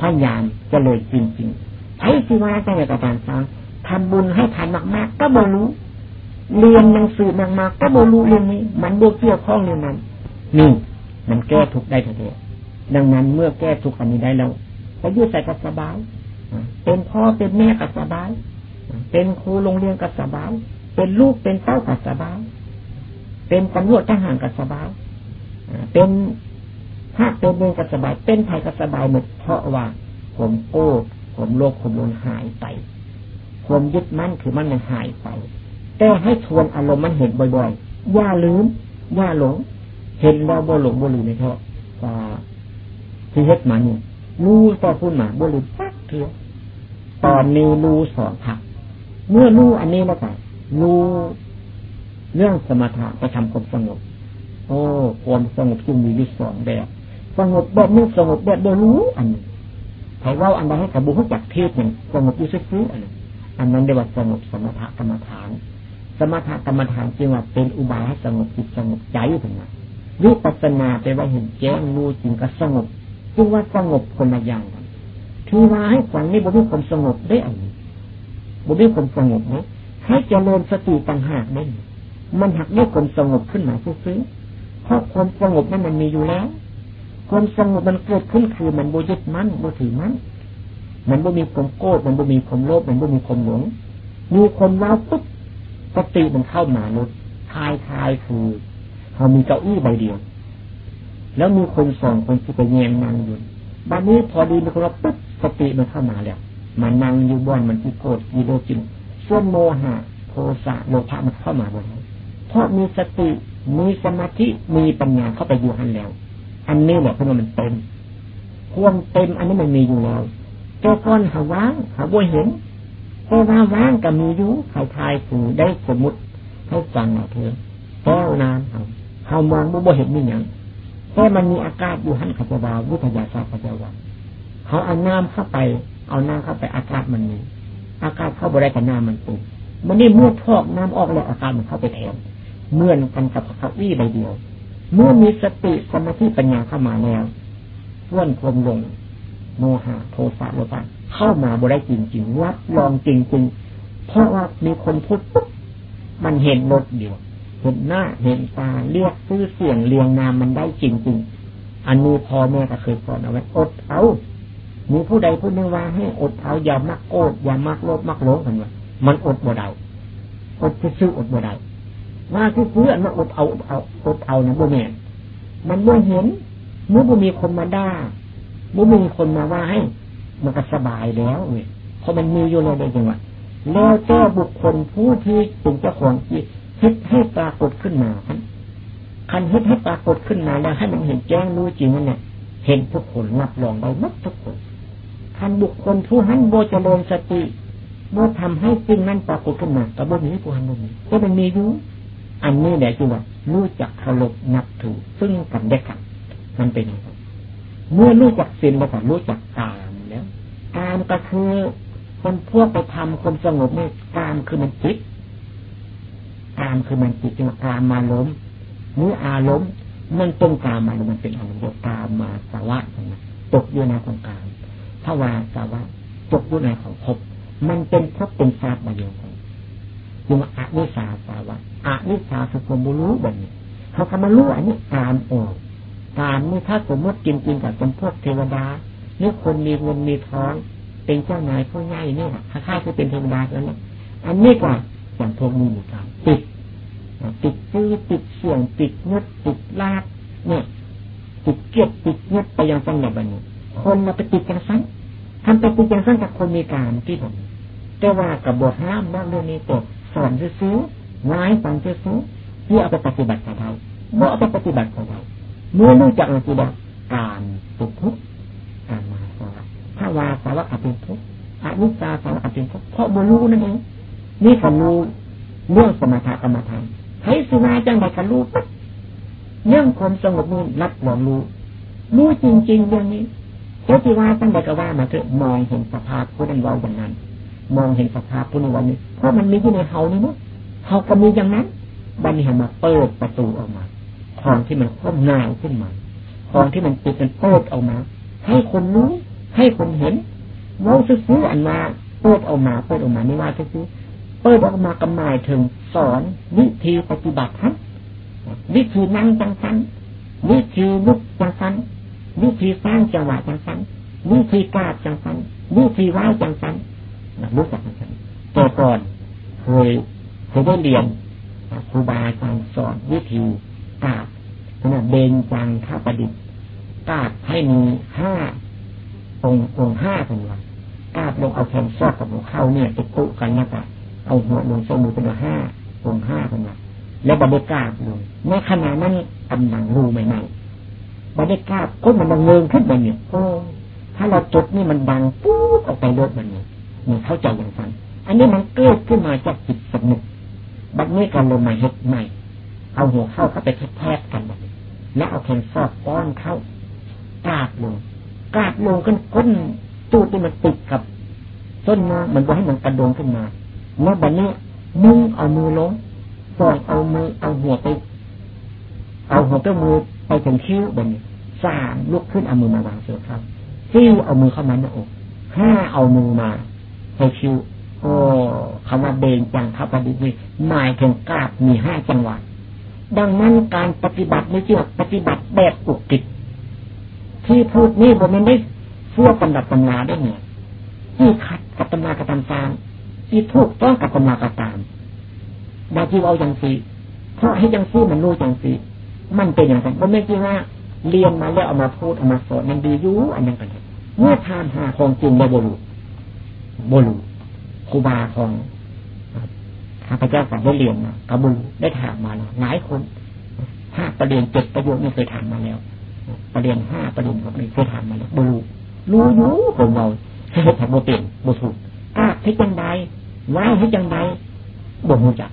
พยายามเจริญจริงๆใช้สิว่าใจกับการสร้างทำบุญให้ทานมากๆก็บ่รู้เรียนหนังสือมากๆก็บ่รู้เรื่องนี้ มันบ่เกี่ยวข้องเรื่องนั้นนี่มันแก้ทุกได้ทันทีดังนั้นเมื่อแก้ทุกอันนี้ได้แล้วก็ยืดใส่กับสบายเป็นพ่อเป็นแม่กับสบาย เป็นครูโรงเรียนกับสบาย เป็นลูกเป็นเต้ากับสบาย เป็นตำรวจทหารกับสบาย เป็นถ้าเป็นเมืองกับสบาย เป็นไทยกับสบายหมดเพราะว่า ผมโก้ผมโลกผมลนหายไปผมยึดมั่นคือมันมันหายไป แต่ให้ทวนอารมณ์มันเห็นบ่อยๆอย่าลืมอย่าหลง เห็นแล้วบ่หลงบ่ลืมในเถอะว่าที่เฮ็ดมานี่รู้ต่อพูดมาบ่ลืมปักเถอะตอนนี้รู้สองผัก เมื่อรู้อันนี้แล้วก็รู้เรื่องสมถะไปทำความสงบ โอ้ความสงบจึงมีอยู่สองแบบสงบแบบนี้สงบแบบเดียวรู้อันนี้ใครว่าอันใดให้กับบุคคลจักเทศหนึ่งสงบอยู่ซื้ออันนั้นอันนั้นเรียกว่าสงบสมถะกรรมฐาน สมถะกรรมฐานจึงว่าเป็นอุบายให้สงบจิตสงบใจถึงนั้นวิปัสนาไปว่าเห็นแจ้งรู้จริงก็สงบจึงว่าสงบคนละอย่างกันที่ว่าให้ฝังนี่บุญความสงบได้อันนี้บุญความสงบนะให้เจริญสติต่างหากได้มันหักได้ความสงบขึ้นมาซื้อ ราะความสงบนั้นมันมีอยู่แล้ว ความสงบมันเกิดขึ้นคือมันโบยึดมั่นโบถือมั่นมันบ่มีความโกรธมันบ่มีความโลภมันบ่มีความหลงมีคนว้าปุ๊บสติมันเข้ามานุทายทายคือเขามีเก้าอี้ใบเดียว แล้วมีคนสองคนที่ไปแยงนั่งอยู่บัดนี้พอดีมีคนว่าปุ๊บสติมันเข้ามาแล้วมันนั่งอยู่บ้านมันที่โกรธมีโลจินส่วนโมหะโทสะโลภะมันเข้ามาบนนี้เพราะมีสติ มีสมาธิมีปัญญาเข้าไปอยู่หันแล้ว อันนี้แหละเพราะมันเต็มความเต็มอันนี้มันมีอยู่แล้วตัวก้อนหาว่างหาบ่เห็นเพราะว่าว่างก็มีอยู่เขาทายผูได้สมมติเขาฟังเอาเถอะแก้วนานเขาเขามองบ่บ่เห็นนี่ยังแต่มันมีอากาศอยู่หันขับวาวิทยาศาสตร์ปัจจุบันเขาเอาน้ำเข้าไป เอาน้ำเข้าไปอากาศมันมีอากาศเข้าบริกับน้ำมันปุ่มันนี่เมื่อพอกน้ำออกแล้วอากาศมันเข้าไปแทน เมื่อนกันกับเขาอี้ใบเดียว เมื่อมีสติสมาธิปัญญาเข้ามาแล้วเพื่อนคมลง โมหะโทสะโลภะเข้ามาบ่ได้จริงจริงวัดลองจริงจริงเพราะว่ามีคนพูดปุ๊บมันเห็นรถเดียวเห็นหน้าเห็นตาเรียกซื้อเสียงเรียงนามมันได้จริงจริงอันนี้พอแม่ก็เคยสอนเอาไว้อดเอามีผู้ใดผู้หนึ่งว่าให้อดเอาอย่ามักโกดอย่ามักโลภมักโลภกันว่ามันอดบ่ได้อดซื้ออดบ่ได้ ว่าที่ซื้อนนั้นอดเอาเอาอดเอานะบ่แม่มันบ่เห็นเมื่อบ่มีคนมาด่ามื่มีคนมาว่าให้มันก็สบายแล้วเนี่ยเพราะมันมีอยู่ในจังหวะแล้วเจ้าบุคคลผู้ที่เป็นเจ้าของจิตเฮ็ดให้ปรากฏขึ้นมาคันเฮ็ดให้ปรากฏขึ้นมาแล้วให้มันเห็นแจ้งรู้จริงนั่นแหละเห็นทุกคนรับรองได้หมดทุกคนคันบุคคลผู้หันโบจะโดนสติโบทำให้สิ่งนั้นปรากฏขึ้นมาแต่โบนี้ผู้หันโบนี้ก็มันมีอยู่ อันนี้แหละจีว่ารู้จักเคารพนับถือซึ่งกันได้กันมันเป็นอย่างนี้เมื่อรู้จักศีลมาถึงรู้จักกามแล้วกามก็คือคนพวกไปทำคนสงบนี่กามคือมันจิตกามคือมันจิตจึงกามมาล้มเมื่ออารมณ์มันเป็นกามามันเป็นอนุโยกามมาสาวะนะตกอยู่ในของกลางถ้าวาสาวะตกอยู่ในของภพมันเป็นภพเป็นชาติมาเดียวกัน จึงอนิสาสาวะอนิสาสุมุรู้แบบนี้เขาคำมารู้อันนี้ตามออกตามนี่ถ้าสมมติกินกินกับเป็นพวกเทวดานี่คนมีเงินมีท้องเป็นเจ้านายผู้ใหญ่เนี่ยถ้าข้าจะเป็นเทวดาแล้วเนี่ยอันนี้กว่าอย่างพวกมีอยู่การติดติดซื้อติดเสี่ยงติดเงืดติดลากเนี่ยติดเกียดติดเงืดไปยังสังแบบนี้คนมาไปติดกันสั้นทำไปติดกันสั้นกับคนมีการที่ผมแต่ว่ากับบทห้ามนั่นเรื่องนี้ตัว สอนซื้อไม้ฟังซื้อที่เอาไปปฏิบัติกับเราเมื่อเอาไปปฏิบัติกับเราเมื่อรู้จักปฏิบัติการตุกทุกการมาสารถ้าวาสารอัเป็นทุกอนุตาสารอัเป็นทุกเพราะบรู้นั่นเองนี่คำรู้เรื่องสมถะกรรมฐานให้สุนาจังไดกันรู้ปั๊บเรื่องความสงบนี่รับรองรู้รู้จริงๆเรื่องนี้เจ้าที่ว่าตั้งแต่ก็ว่ามาเถอะมองเห็นสภาพผู้นั้นเราอย่างนั้น มองเห็นสภาพผู้นั้นวันนี้เพราะมันมีที่ในเขานี่มั้งเขาก็มีอย่างนั้นบันนี้มาเปิดประตูออกมาของที่มันค้มหนาวขึ้นมาของที่มันปิดมันเปิดออกมา ให้คนรู้ ให้คนเห็นว่าซื้ออันมาเปิดออกมาเปิดออกมาไม่ว่าซื้อเปิดออกมากำหมายถึงสอนวิธีปฏิบัติครับวิธีนั่งจังสันวิธีลุกจังสันวิธีสร้างจังหวะจังสันวิธีกาดจังสันวิธีว่ายจังสัน รู้จักจันตัวก่อนเคยเคยได้เรียนครูบาอาจารย์สอนวิธีกาดนะเบนจังข้าประดิษฐ์กาดให้มีห้าองค์องค์ห้าตรงนั้นกาดลงเอาแขนซอกกับหัวเข้าเนี่ยติดตุกันนะครับเอาหัวลงสมือเป็นห้าองค์ห้าเป็นละแล้วบรรยากาศลงในขณะนั้นกำลังรู้ใหม่ๆบรรยากาศก็มันเงิงขึ้นมาเนี่ยโอ้ถ้าเราจดนี่มันดังปุ๊บออกไปรถมันเนี่ย เข้าใจอย่างนั้นอันนี้มันเกิดขึ้นมาจากจิตสนุกบัดนี้การลงมาเฮ็ดใหม่ เอาหัวเข้าเข้าไปแทบกันแบบนี้แล้วเอาแขนซอกป้อนเข้ากาดลงกาดลงกันก้นตู้ที่มันติดกับต้นมามันก็ให้มันกระโดงขึ้นมาเมื่อบัดนี้มึงเอามือลงปล่อยเอามือเอาหัวไป เอาหัวเจ้ามือไปถึงคิ้วบัดนี้สามลุกขึ้นเอามือมาวางเสือครับซี่เอามือเข้ามาหน้าอกห้าเอามือมา ให้คิ้วโอ้คำว่าเบงจังครับปฏิบัติหมายถึงกาบมีห้าจังหวะดังนั้นการปฏิบัติไม่ใช่ปฏิบัติแบบอุกิจที่พูดนี่ผมมันได้เสื้อตำดับตำนาได้เนี่ยที่ขัดกับตำนากระตำตามที่ถูกต้องกับตำนากระตามบางทีเอาอย่างสีเพราะให้ยังซีมันรู้อย่างสีมันเป็นอย่างนั้นเพราะไม่ใช่ว่าเรียนมาแล้วเอามาพูดเอามาสอนมันดีอยู่อันนั้นกันเมื่อทานหาของจริงแล้วบรู บรูครูบาของข้าพเจ้าสัได้เรียนกระบูได้ถามมาหลายคนห้าประเด็นเจ็ดประโยชน์นี่เคยถามมาแล้ว ประเด็นห้าประเด็นแบบนี้เคยถามมาแล้วบรูรู้อยู่ผมเราให้ถามโมเป็นโมถูกกล้าให้จังใดว่าให้จังใดบ่รู้จัก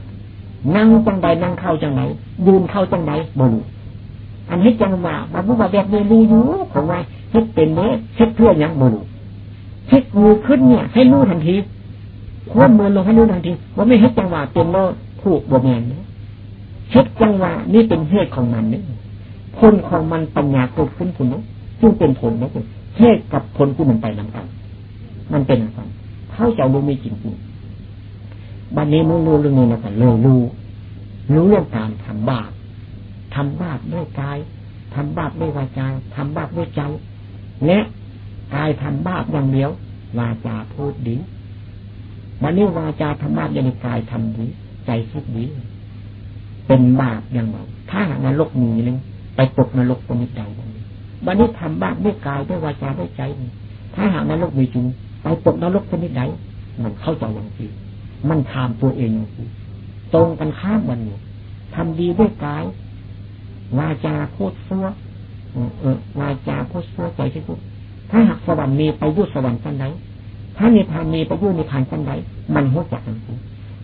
นั่งจังใดนั่งเข้าจังไหนยืนเข้าจังไหนบ่รู้อันให้จังหวะบางผู้ว่าแบบนี้รู้อยู่ผมว่าเฮ็ดเป็นเนี้ยเฮ็ดเพื่อยังบ่รู้ เฮ็ดมือขึ้นเนี่ย ให้รู้ทันทีคว่ำมือลงให้รู้ทันทีว่าไม่เฮ็ดจังหวะเป็นโลถูกบ่แมนเฮ็ดจังหวะนี่เป็นเหตุของมันนี่ผลของมันปัญญาเกิดขึ้นคุณนะซึ่งเป็นผลนะคุณเหตุกับผลที่มันไปนำกัน มันเป็นอะไรเข้าใจรู้ไม่จริงจริงบันนี้มึงรู้เรื่องนี้นะกันเลยรู้รู้เรื่องการทำบาปทำบาปด้วยกายทำบาปด้วยวาจาทำบาปด้วยใจและ กายทำบาปอย่างเดียว วาจาพูดดีวันนี้วาจาธรรมะยังกายทำดี ใจคิดดี เป็นบาปอย่างไรถ้านรกมีนึงไปตกนรกตรงนี้ใดวันนี้ทำบาปด้วยกายด้วยวาจาด้วยใจ ถ้าหากนรกมีจริงไปตกนรกชนิดไหนมันเข้าใจอย่างที่มันทำตัวเองอย่างที่ตรงกันข้ามมันอยู่ทำดีด้วยกายวาจาพูดซัวเออวาจาพูดซัวใจที่พูด ถ้าหากสวรรค์มีไปยุสวรรค์ชั้นไหนถ้ามีทานมีไปยุนิพานชั้นไหนมันหัวจักกันที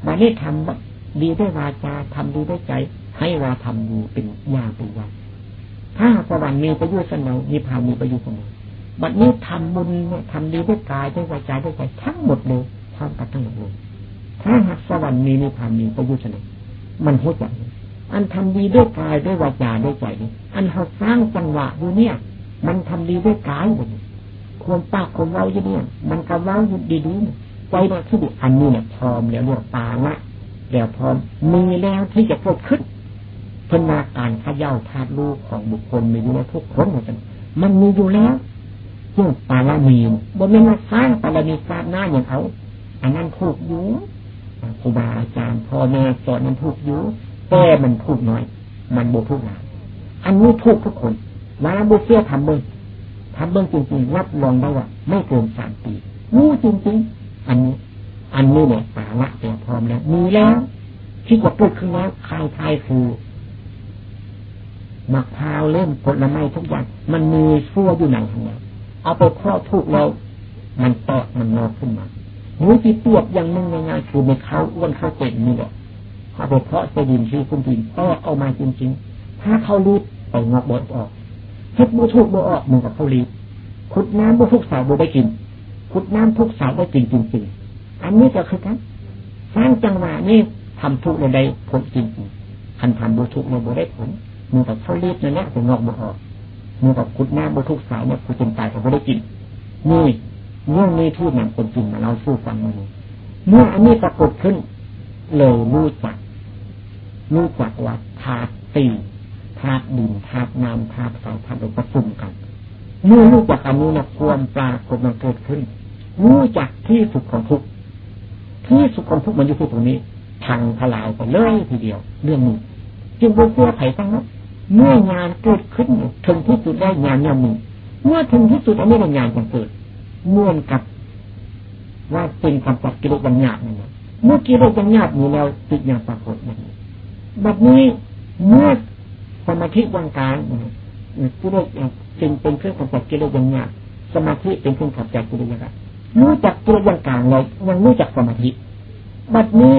วันนี้ทำดีด้วยวาจาทำดีด้วยใจ ให้วาทำดีเป็นยาเป็นยาถ้าสวรรค์มีไปยุสนอนิพานมีไปยุสนอบัดนี้ทำบุญทำดีด้วยกายด้วยวาจาด้วยใจทั้งหมดเลยทำกันทั้งหมดเลยถ้าหากสวรรค์มีนิพพานมีประยุทธ์นมันหัวใจอันทำดีด้วยกายด้วยวาจาด้วยใจอันเขาสร้างจังหวะอยู่เนี่ย มันทำดีด้วยกายหมด ควรปากควรเล่าอยู่เนี่ยมันก็เล่าอยู่ดีๆใจมาที่อันนี้เนี่ยพร้อมแล้วเรียกปาละแล้วพร้อมมีแล้วที่จะเกิดขึ้นพนาการขย่าธาตุลูกของบุคคลมีอยู่แล้วทุกคนเหมือนกันมันมีอยู่แล้วซึ่งปาละมีบนนั้นสร้างปาละมีศาสตร์หน้าอย่างเขาอันนั้นถูกอยู่ครูบาอาจารย์พ่อแม่สอนมันถูกอยู่แต่มันถูกน้อย มันโบทุกหลาอันนี้ถูกทุกคนมาบุเสียทำเบิ้ง ทำเบิ้งจริงๆรับรองได้ว่า ไม่เกินสามปีรู้จริงๆอันนี้อันนี้เนี่ยสาระตรียมพร้อมแล้วมีแล้วที่กดพูดขึ้นแล้วคลายคลายคือมะพร้าวเล่มผลไม้ทุกอย่างมันมีฟั่วอยู่ในข้างเอาไปครอบทุกเรามันแตกมันนอกขึ้นมาหูที่ปวดอย่างนึงง่ายๆคือไม่เข้าอ้วนเข้าเต็มนี่แหละเอาไปเพาะใส่ดินที่คุณดินก็เอามาจริงๆ ถ้าเขารีบไปงอกบดออก เฮ็ดบุทุกบุออกมือกับเขารีขุดน้ำบุทุกสาวบุได้กินขุดน้ำทุกสาวได้กินจริงๆอันนี้ก็คือกันสร้างจังหวะนี่ทำทุกในใดผลจริงคันทำบุทุกในบุได้ผลมือกับเขารีบนั่นแหละไปงอกบดออกมือกับขุดน้ำบุทุกสาวเนี่ยคุณจนตายเขาไม่ได้กินนี่เรื่องนี้ทูดนั่นเป็นจริงมาเราสู้ฟังมาเมื่ออันนี้ปรากฏขึ้นเลยรู้จักรู้จักว่าธาตุสี่ ธาตุดินธาตุน้ำธาตุไฟธาตุลมประชุมกันเมื่อรู้จักอันนี้นะความปรากฏมันเกิดขึ้นรู้จักที่สุดของทุกที่สุดของทุกมันอยู่ที่ตรงนี้ทางทลายไปเลยทีเดียว เรื่องนี้จึงเป็นเสื้อไผ่ตั้งนั้นเมื่องานเกิดขึ้นถึงที่สุดได้งานเนี่ยมีเมื่อถึงที่สุดอันนี้เป็นงานจะเกิดเมื่อนกับ ว่าเป็นคำจัดกิเลสบัญญัตินี่เมื่อกิเลสบัญญัติมีแล้วติดอย่างปรากฏแบบนี้เมื่อ สมาธิวังการกิเลสจึงเป็นเครื่องกำจัดกิเลสบัญญัติสมาธิเป็นเครื่องกำจัดกิเลสบัญญัติรู้จักกิเลสวังกลารเลยยังรู้จักสมาธิบัดนี้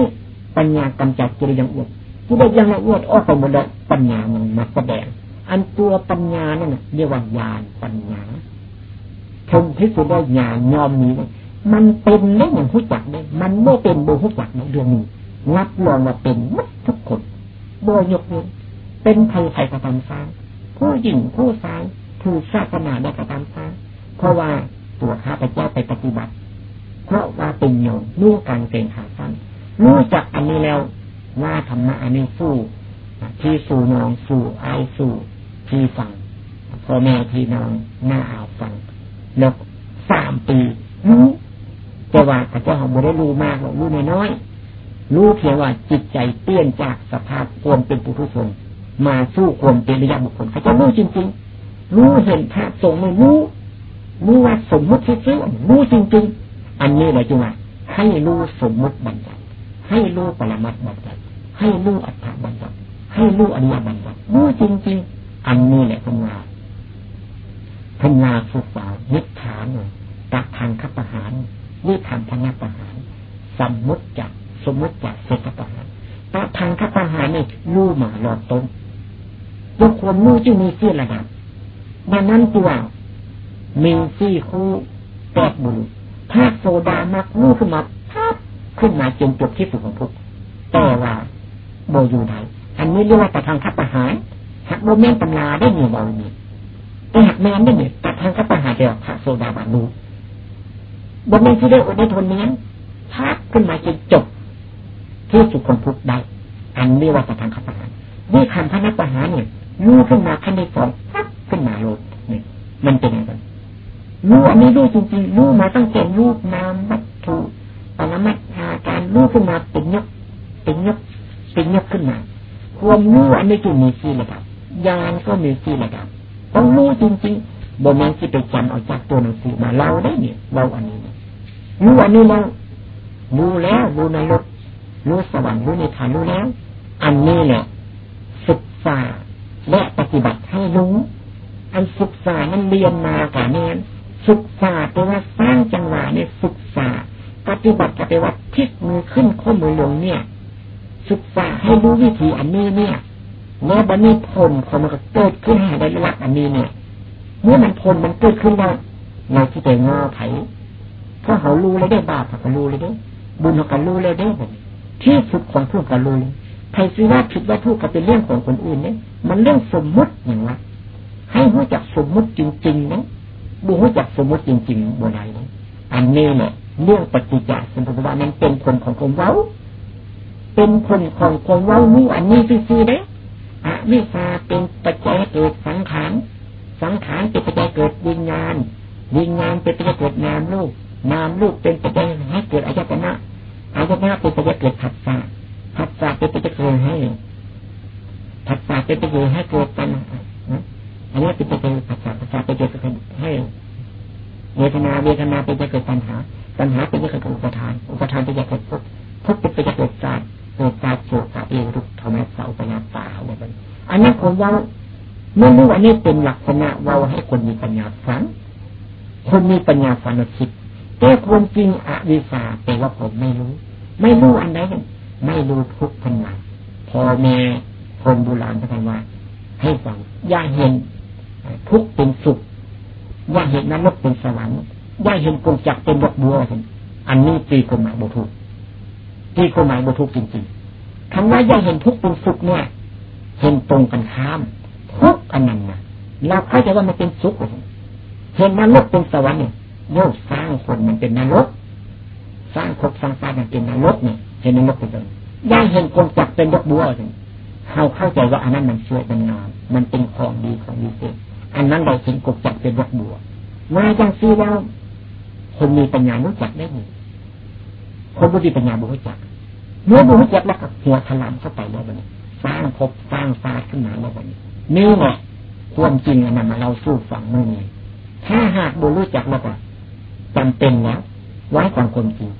ปัญญากำจัดกิเลสยังอวดกิเลสยังละอวดออกไปหมดแล้วปัญญามันมาแสดงอันตัวปัญญานั่นเรียกว่าญาณปัญญาถึงที่สุดได้ญาณยอมนี้มันเป็นได้อย่างผู้จักได้มันไม่เป็นโบผู้จักในเรื่องนี้รับรองว่าเป็นมัดทุกคนโบยกเว้น เป็นใครใครกระทำซ้ายผู้หญิงผู้ชายถูกศาสนาได้กระทำซ้ายเพราะว่าตัวข้าพเจ้าไปปฏิบัติ เพราะว่าเป็นโยมรู้การเกงขาสั้นรู้จักอันนี้แล้วว่าธรรมะอันนี้สู้ที่สู่นองสู่ไอสู่ที่ฟังพ่อแม่พี่น้องหน้าอาฟังแล้วสามปีรู้แต่ว่าพระเจ้าของบุได้รู้มากหรอกรู้น้อยรู้เพียงว่าจิตใจเปลี่ยนจากสภาพความเป็นปุถุชน มาสู้ความเป็นระยะบุคคลเขาจะรู้จริงๆ รู้เห็นพระสงฆ์ไม่รู้ รู้ว่าสมมติซื่อรู้จริงๆ อันนี้เลยจังว่าให้รู้สมมติบัญญัติให้รู้ปรมัตบัญญัติให้รู้อัตถบัญญัติให้รู้อริยบัญญัติรู้จริงๆ อันนี้แหละเป็นงานพัญญาสุสานิฐานตักทางขับประหารวิธรรมพนักประหารสมมติจักสมมติจักเสกประหารตักทางขับประหารนี่รู้มาหลอดต้ นยกความรู้จึงมีสี่ระดับดังนั้นตัวมีสี่คู่แปดบุญถ้าโซดามักรู้ขึ้นมาพับขึ้นมาจนจบที่สุดของทุกแต่ว่าโบอยู่ไหนอันนี้เรียกว่าแต่ทางขับประหารหักโบเมนตำราได้เหนื่อยเบานี่แต่หักแมนได้เนี่ยตัดทางกับปัญหาเดียวพระโซดาบานูบนนี้ที่ได้อดได้ทนนี้พักขึ้นมาจนจบที่สุดของทุกได้อันนี้ว่าตัดทางกับปัญหานี่คำพระนักปัญหาเนี่ย รู้ขึ้นมาขั้นที่สองพักขึ้นมาโลดเนี่ยมันเป็นยังไงรู้อันนี้รู้จริงๆรู้มาตั้งแต่รูปนามวัตถุปรมัตถาการรู้ขึ้นมาเป็นยกเป็นยกเป็นยกขึ้นมาความรู้อันนี้จึงมีสี่ระดับยานก็มีสี่ระดับต้องรู้จริงๆบนนั้นที่ไปจำเอาจากตัวหนังสือมาเราได้เนี่ยเราอันนี้รู้อันนี้เรารู้แล้วรู้ในรถรู้สวรรค์รู้ในฐานรู้แล้ว อันนี้แหละศึกษา และปฏิบัติให้รู้อันศึกษามันเรียนมากับเนี้ศึกษาแปลว่าสร้างจังหวะเนี่ยศึกษา ปฏิบัติแปลว่าพลิกมือขึ้นข้อมือลงเนี่ย ศึกษาให้รู้วิธีอันนี้เนี่ยเมื่อบันนี้ผลของมันก็เกิดขึ้นในระลักอันนี้เนี่ย เมื่อมันผลมันเกิดขึ้นว่าเราที่ไปงอไผ่เพราะเขารู้เลยได้บาปเขารู้เลยได้บุญเขาก็รู้เลยได้ที่สุดของพวกก็รู้ ใครซื้อว่าผิดว่าถูกก็เป็นเรื่องของคนอื่นเนี่ยมันเรื่องสมมุติอย่างว่าให้รู้จักสมมุติจริง ๆ นะดูรู้จักสมมุติจริงๆบนไหนนะอันนี้เนี่ยเรื่องปฏิจจสมุปบาทนั้นเป็นผลของความเว้า เป็นผลของความเว้านี่อันนี้ซื่อๆเด้อวิชาเป็นปัจจัยเกิดสังขารสังขารเป็นปัจจัยเกิดวิญญาณวิญญาณเป็นปัจจัยเกิดนามลูกนามลูกเป็นปัจจัยให้เกิดอายตนะอายตนะเป็นปัจจัยเกิดผัสสะ ผัสสะเป็นปัจจัยเกิดให้ผัสสะเป็นปัจจัยให้เกิดปัญหาอันนี้เป็นปัจจัยผัสสะผัสสะเป็นปัจจัยเกิดให้เวทนาเวทนาเป็นปัจจัยเกิดปัญหาปัญหาเป็นปัจจัยเกิดอุปทาน อุปทานเป็นปัจจัยเกิดภพภพเป็นปัจจัยเกิดศาร์เกิดการโศกเอรุกธรรมะเสาปัญญาตาอะไรแบบอันนี้ผมว่าเมื่อรู้อันนี้เป็นลักษณะเราให้คนมีปัญญาฟังคนมีปัญญาฟังคิดแต่คนจริงอวิชาแต่ว่าผมไม่รู้ ไม่รู้อันใด ไม่รู้ทุกพันมพอแม่คนโบราณท่านว่า ให้ฟังอย่าเห็นทุกข์เป็นสุขว่าเห็นนรกเป็นสวรรค์ว่าเห็นกงจักเป็นดอกบัวอันนี้ตีกฎหมายบุทุกตีกฎหมายบุทุกจริงๆคำว่าอย่าเห็นทุกข์เป็นสุขเนี่ยเห็นตรงกันข้ามทุกข์อันนั้นนะเราเข้าใจว่ามันเป็นสุขเห็นนรกเป็นสวรรค์เนี่ยโยกสร้างคนมันเป็นนรก สร้างภพสร้างชามันเป็นนรกเนี่ย เห็นนรกเป็นยังย่าเห็นคนจักเป็นดอกบัวถึงเขาเข้าใจว่าอันนั้นมันช่วยมันงามมันเป็นของดีของดีเศษอันนั้นเราเห็นกบจักเป็นดอกบัวมาจังซีแล้ว คนมีปัญญารู้จักได้หมคนบุญปัญญาบุรู้จักเมื่อบุรู้จักแล้วก็หัวถลำเข้าไปแล้วมันสร้างภพสร้างชาติขึ้นมาแล้วมันนี่แหละความจริงอันนั้นเราสู้ฝังมือถ้าหากบุรู้จักแล้วก็จำเป็นแล้วไว้ก่อนคนจริง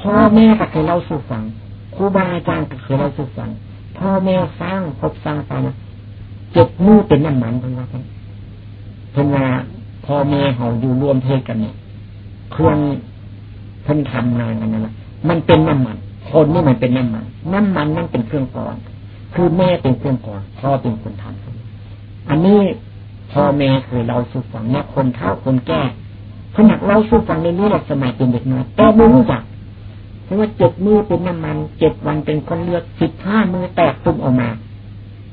พ่อแม่ก็เคยเล่าสู่ฟังครูบาอาจารย์ก็เคยเล่าสู่ฟังพ่อแม่สร้างพบสร้างไปนะเจ็บมือเป็นน้ำมันเพิ่นว่าเพิ่นว่าพ่อแม่เขาอยู่รวมเพศกันเนี่ยเครื่องเพิ่นทำงานกันนั่นแหละมันเป็นน้ำมัน คนนี่มันเป็นน้ำมันน้ำมันนั่นเป็นเครื่องก่อนคือแม่เป็นเครื่องก่อนพ่อเป็นคนทำอันนี้พ่อแม่เคยเราสู่ฟังเนี่ยคนเฒ่าคนแก่ขนาดเราสู้ฟังในนี้เราสมัยเป็นเด็กน้อยแต่ไม่รู้จัก เพราะว่าเจ็บมือเป็นน้ำมันเจ็ดวันเป็นคนเลือดสิบห้ามือแตกตุ้มออกมา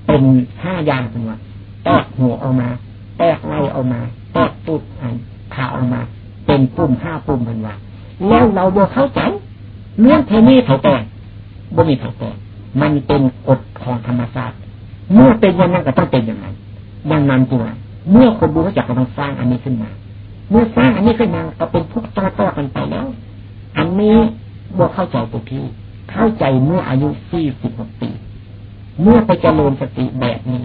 เป็นห้าอย่างเป็นว่าแตกหัวออกมา แตกไหลออกมา แตกตุดขาออกมา เป็นปุ่มห้าปุ่มเป็นว่าแล้วเราบ่เข้าใจเรื่องเทนี้เผาแตกบ่มีเผาแตกมันเป็นกฎของธรรมชาติเมื่อเป็นอย่างนั้นก็ต้องเป็นอย่างนั้นอย่างนั้นจริงเมื่อคนรู้จักก็ต้องสร้างอันนี้ขึ้นมา เมื่อสร้างอันนี้ขึ้นมาก็เป็นทุกต่อต่อกันไปแล้ว อันนี้ บวเข้าใจตัวที่เข้าใจเมื่ออายุสี่สิบปี เมื่อไปเจริญสติแบบนี้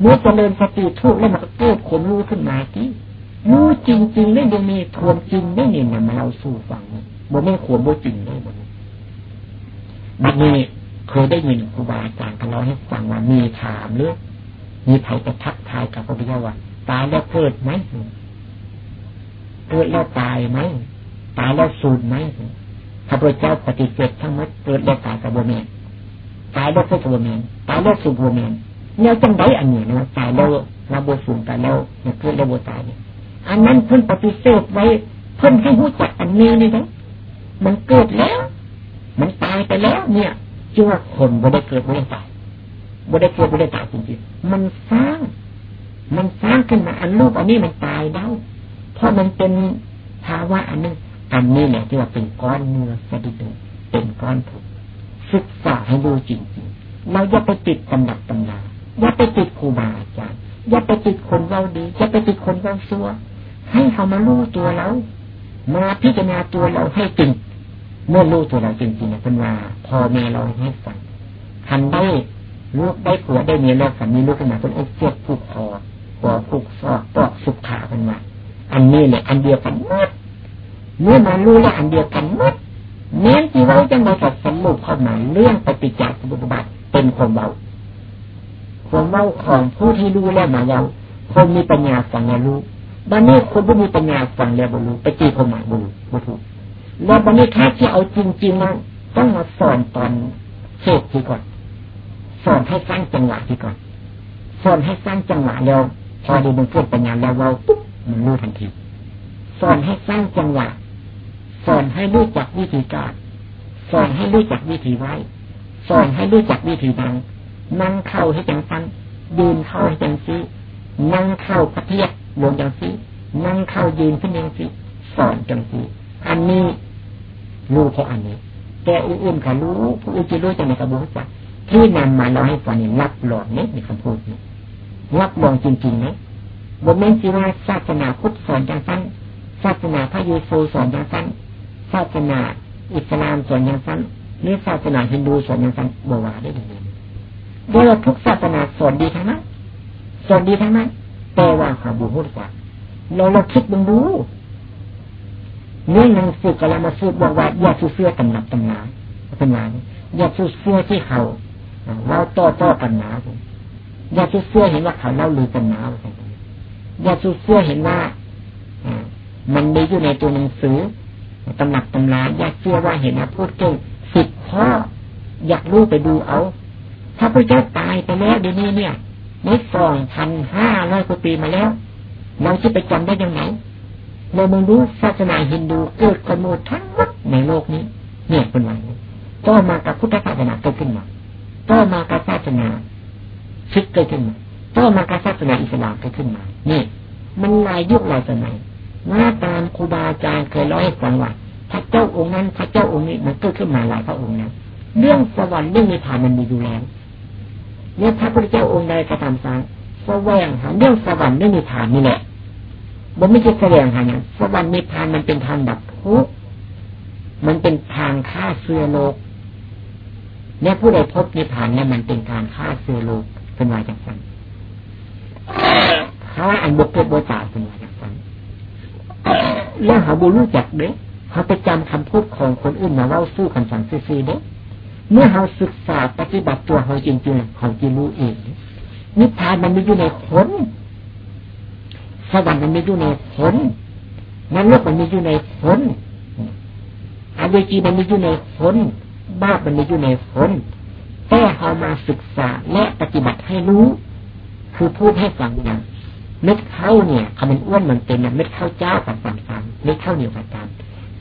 เมื่อเจริญสติทุกแล้วมันก็เกิดคนรู้ขึ้นมาที่รู้จริงๆได้ยังมีทวนจริงได้เนี่ยมาเราสู้ฟังบ่ไม่ควรบ่จริงได้บ่บัดนี้เคยได้ยินครูบาอาจารย์เขาเล่าให้ฟังว่ามีถามเรื่องมีไผจะทักทายกับพระพุทธเจ้าว่าตายแล้วเกิดไหมเกิดแล้วตายไหมตายแล้วสูญไหม พระพุทธเจ้าปฏิเสธทั้งหมดเกิดแล้วตายกับบัวเมนตายแล้วเกิดกับบัวเมนตายแล้วสูญบัวเมนเนี่ยจังไดอันนี้นะตายแล้วเราบัวสูญตายแล้วเนี่ยเกิดแล้วบัวตายเนี่ยอันนั้นเพิ่นปฏิเสธไว้เพิ่นให้รู้จักอันนี้นี่นะมันเกิดแล้ว มันตายไปแล้วเนี่ยชื่อว่าคนบ่ได้เกิดบ่ได้ตายบ่ได้เกิดบ่ได้ตายจริงๆมันสร้าง มันสร้างขึ้นมาอันรูปอันนี้มันตายแล้วเพราะมันเป็นภาวะอันนึง อันนี้แหละที่ว่าเป็นก้อนเนื้อสะดุดเป็นก้อนผุศึกษาให้ดูจริงๆเราอย่าไปติดตำหนักตำนาอย่าไปติดครูบาอาจารย์อย่าไปติดคนเราดีอย่าไปติดคนเราซัวให้เขามารู้ตัวเรา มาพิจารณาตัวเราให้จริงเมื่อรู้ตัวเราจริงๆเป็นว่าพอแม่เราให้ฟังทันได้ลูกได้ผัวได้เมียแล้วสามีลูกขึ้นมาเป็นอกเจ็บผูกคอหัวผูกซอกปอกสุขขาเป็นว่าอันนี้เนี่ยอันเดียวกันหมด เมื่อมารู้แล้วอันเดียวกันหมดเน้นที่เราจะมาสับสมุปเข้ามาเรื่องปฏิจจสมุปบาทเป็นความเบาความเบาของผู้ที่รู้แล้วมาเบาคนมีปัญญาฟังแล้วรู้บันนี้คนที่มีปัญญาฟังแล้วบรู้ไปจีความหมายบรู้บถูกแล้วบันนี้ถ้าที่เอาจริงๆนะต้องมาสอนตอนเสกที่ก่อนสอนให้สร้างจังหวะที่ก่อนสอนให้สร้างจังหวะแล้วพอดูมันเกิดปัญญาแล้วเราปุ๊บมันรู้ทันทีสอนให้สร้างจังหวะ สอนให้รู้จักวิธีการสอนให้รู้จักวิธีไว้สอนให้รู้จักวิธีดังนั่งเข้าให้จังฟันยืนเข้าให้จังซีนั่งเข้าพระเทียบวงจังซีนั่งเข้ายืนขึ้นจังซีสอนจังซีอันนี้รู้เพราะอันนี้แต่อื่นๆเขารู้ผู้อื่นจะรู้จะในกระบวนการที่นำมาเราให้ฟังนี่รับรองนี่ยในคำพูดนี้รับรองจริงๆนะบนเม่นจีว่าศาสนาพุทธสอนจังสั้นศาสนาพระยูซูสอนจังสั้น ศาสนาอิสลามสอนจังสั้นหรือศาสนาฮินดูสอนจังสั้นบวาได้เลยโดยทุกศาสนาสอนดีทั้งนั้นสอนดีทั้งนั้นแต่ว่าขาบูพูดกว่าเราเราคิดมึงดูนื่อนังสือกะลามาสืบบอกว่าอย่าซื้อเสื้อตำหนักตำนาตำนาอย่าซื้อเสื้อที่เขาเราต่อต่อกันหนอย่าซื้อเสื้อเห็นว่าเขาเล่าลือกันหนอย่าซื้อเสื้อเห็นว่ามันมีอยู่ในตัวหนังสือ ตำหนักตำนาอย่าเสื้อว่าเห็นว่าพูดเก่งสิบข้ออยากรู้ไปดูเอาพระพุทธเจ้าตายไปแล้วเดี๋ยวนี้เนี่ยในสองพันห้าร้อยกว่าปีมาแล้ว เราจะไปจำได้ยังไงเรามึงรู้ศาสนาฮินดูเกิดกันหมดทั้งหมดในโลกนี้ เนี่ยเป็นไรก็มากับพุทธศาสนาเกิดขึ้นมาก็มากับศาสนาชิดเกิดขึ้นมาก็มากับศาสนาอิสลามเกิดขึ้นมา นี่ มันหลายยุคหลายสมัย หน้าตามครูบาอาจารย์เคยเล่าให้ฟังว่าพระเจ้าองค์นั้น พระเจ้าองค์นี้มันเกิดขึ้นมาหลายพระองค์นะเรื่องสวรรค์เรื่องนิพพานมันมีอยู่แล้วเนี่ยพระพุทธเจ้าองค์ใดกระทำสร้างแสวงหาเรื่องสวรรค์เรื่องนิพพานนี่แหละบ่ไม่ใช่แสดงหานี่ยสวรรค์นิพพานมันเป็นทางดับทุกข์มันเป็นทางฆ่าเสือโลกเนี่ยผู้ใดพบนิพพานเนี่ยมันเป็นการฆ่าเสือโลกเป็นวายจังสันเขาอันบกเกิดบตาเป็นวา แล้วหาบุรู้จักเด้เขาไปจำคำพูดของคนอื่นมาเล่าสู้คำสั่งซื่อเด้เมื่อเราศึกษาปฏิบัติตัวเราจริงๆเขาจะรู้เองนิพพานมันมีอยู่ในผลสวรรค์มันมีอยู่ในผลนรกมันมีอยู่ในผลอาเวจีมันมีอยู่ในผลบาปมันมีอยู่ในผลแต่เรามาศึกษาและปฏิบัติให้รู้ คือพูดให้ฟังอย่าง เม็ดข้าวเนี่ยคำมันอ้วนมันเป็นเม็ดข้าวเจ้ากับสันสันเม็ดข้าวเหนียวกับจาน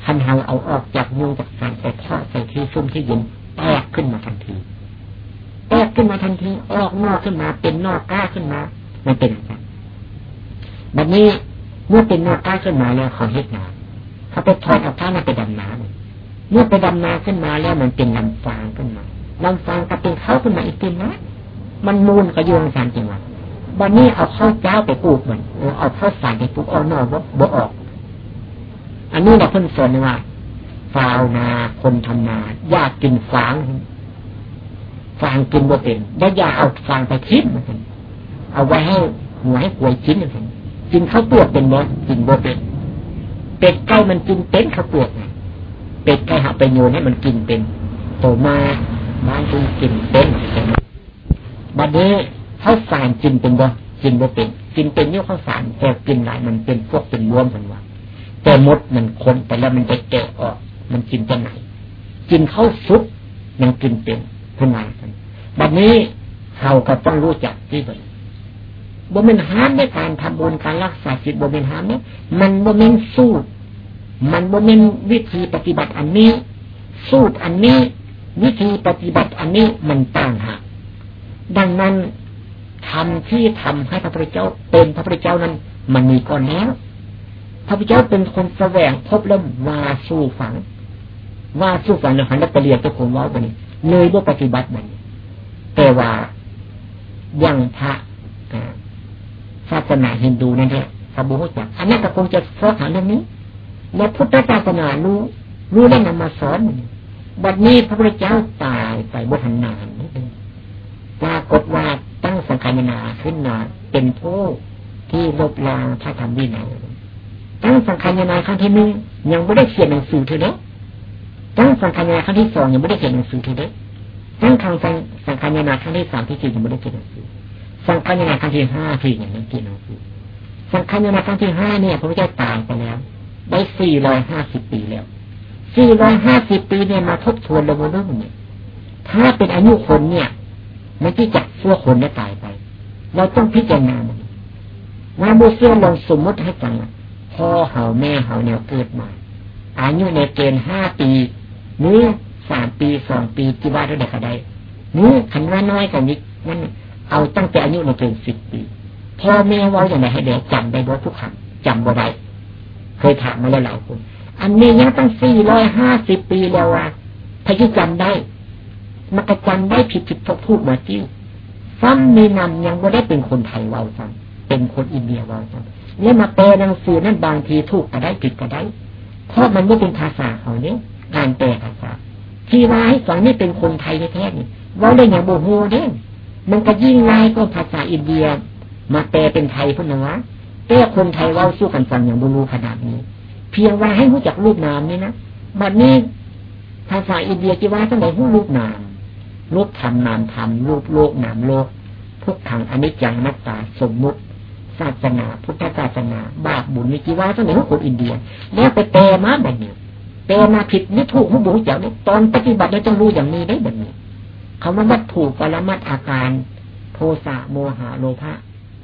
คันเฮาเอาออกจากมือจากสันไปทอดใส่ที่ซุ่มที่เย็นแตกขึ้นมาทันทีแตกขึ้นมาทันทีออกนอกขึ้นมา เป็นนอกก้าขึ้นมา มันเป็นอะไรแบบนี้เมื่อเป็นนอกก้าขึ้นมาแล้วเขาเฮ็ดนาเขาไปถอดเอาผ้ามาไปดำน้ำเมื่อไปดำนาขึ้นมาแล้วมันเป็นลำฟางขึ้นมาลำฟางก็เป็นเขาขึ้นมาอีกทีนะมันมูลก็โยงสารจริงวะ บันนี้เอาข้าวเจ้าไปปลูกเหมือนเอาข้าวสารไปปลูกเอานอกบ่ออก อันนี้เราเพิ่งสอนว่าฟาวนาคนทำนายากกินฟางฟางกินบ่เป็นได้ยาเอาฟางไปทิ้งมันเอาไว้ให้หัวให้หัวชิ้นมันกินข้าวเปลือกเป็นบ่กินบ่เป็นเป็ดไก่มันกินเป็นข้าวเปลือกเป็ดไก่หาไปโยนให้มันกินเป็นโตมาบ้านคุณกินเป็นบัดนี้ ข้าวสารกินเป็นบ่กินบ่เป็น กินเป็นเนี่ยข้าวสารแต่กินหลายมันเป็นพวกเป็นรวมกันว่าแต่มดมันคนไปแล้วมันจะแกะออก มันกินจะไหน กินข้าวซุปมันกินเป็นทำไมกันบัดนี้เราก็ต้องรู้จักที่บ่บ่เป็นหามในการทำบุญการรักษาจิตบ่เป็นหามเนี่ยมันบ่เป็นสูตร มันบ่เป็นวิธีปฏิบัติอันนี้ สูตรอันนี้ วิธีปฏิบัติอันนี้มันต่างหากดังนั้น ทำที่ทำให้พระพุทธเจ้าเป็นพระพุทธเจ้านั้น มันมีก่อนแล้ว พระพุทธเจ้าเป็นคนแสวงพบแล้วว่าสู้ฝังว่าสู้ฝังในหันนักเรียนตัวคนว่าวันเลยว่าปฏิบัติมันแต่ว่ายังพระศาสนาฮินดูนั่นแหละสบูรู้จักอันนั้นก็คงจะสอนเรื่องนี้แล้วพุทธศาสนารู้รู้แล้วนำมาสอนบัดนี้พระพุทธเจ้าตายไปบนนานนิดนึงปรากฏว่า ตั้งสังฆนาขึ้นมาเป็นผู้ที่ลบล้างพระธรรมวินัยตั้งสังฆนาครั้งที่หนึ่งยังไม่ได้เขียนหนังสือเธอเด้ตั้งสังฆนาครั้งที่สองยังไม่ได้เขียนหนังสือเธอเด้ตั้งทางสังฆนาครั้งที่สามที่สี่ยังไม่ได้เขียนหนังสือสังขารนาครั้งที่ห้าที่ย่างนี้กี่นาทีสังขารนาครั้งที่ห้าเนี่ยพระพุทธเจ้าตายไปแล้วได้สี่ร้อยห้าสิบปีแล้วสี่ร้อยห้าสิบปีเนี่ยมาทบทวนลงมาเรื่องเนี่ยถ้าเป็นอายุคนเนี่ย มันที่จักเสื้คนได้ตายไป เราต้องพิจารณานว่าเมื่อเสื้อลองสมมติให้ฟังพ่อเห่าแม่เห่าเนี่ยเกิดมา อายุในเกณฑ์ห้าปีหรือสามปีสองปีที่ว่าเท่าไหร่ก็ได้นี่ขันว่าน้อยกว่านี้มันเอาตั้งแต่อายุเราเป็นสิบปีพ่อแม่ว่าอย่างไรให้เด็กจำได้บ่ทุกคำจำบ่ได้เคยถามมาแล้วหลายคนอันนี้ยังตั้งสี่ร้อยห้าสิบปีแล้วอะพายุจำได้ มันก็จำได้ผิดผิดทุกพูดมาจิ้วซ้ำมีนำยังไม่ได้เป็นคนไทยเว้าซ้ำเป็นคนอินเดียเว้าซ้ำแล้วมาแปลหนังสือนั่นบางทีถูกก็ได้ผิดก็ได้เพราะมันไม่เป็นภาษาเขาเนี่ยการแปลภาษา ที่ว่าให้ฟังนี่เป็นคนไทยแท้ๆนี่ว่าได้อย่างโบโฮเด้มันก็ยิ่งง่ก็ภาษาอินเดีย มาแปลเป็นไทยพุ่นนะวะแต่คนไทยเว้าสู้กันฟังอย่างบูรูขนาดนี้ เพียงว่าให้รู้จักรูปนามนี่นะบัดนี้ภาษาอินเดียจีว่าตั้งแต่รู้รูปนาม รูปธรรมนามธรรมรูปโลกนามโลกทุกขังอนิจจังนัตตาสมมุติศาสนา พุทธศาสนา บาปบุญวิจิวาตั้งแต่รู้คนอินเดีย แล้วไปแปลมาแบบนี้แปลมาผิดนี่ถูกมุบุจักตอนปฏิบัติเราจะรู้อย่างนี้ได้แบบนี้คำว่าวัตถุปรมัตอาการโทสะโมหะโลภะ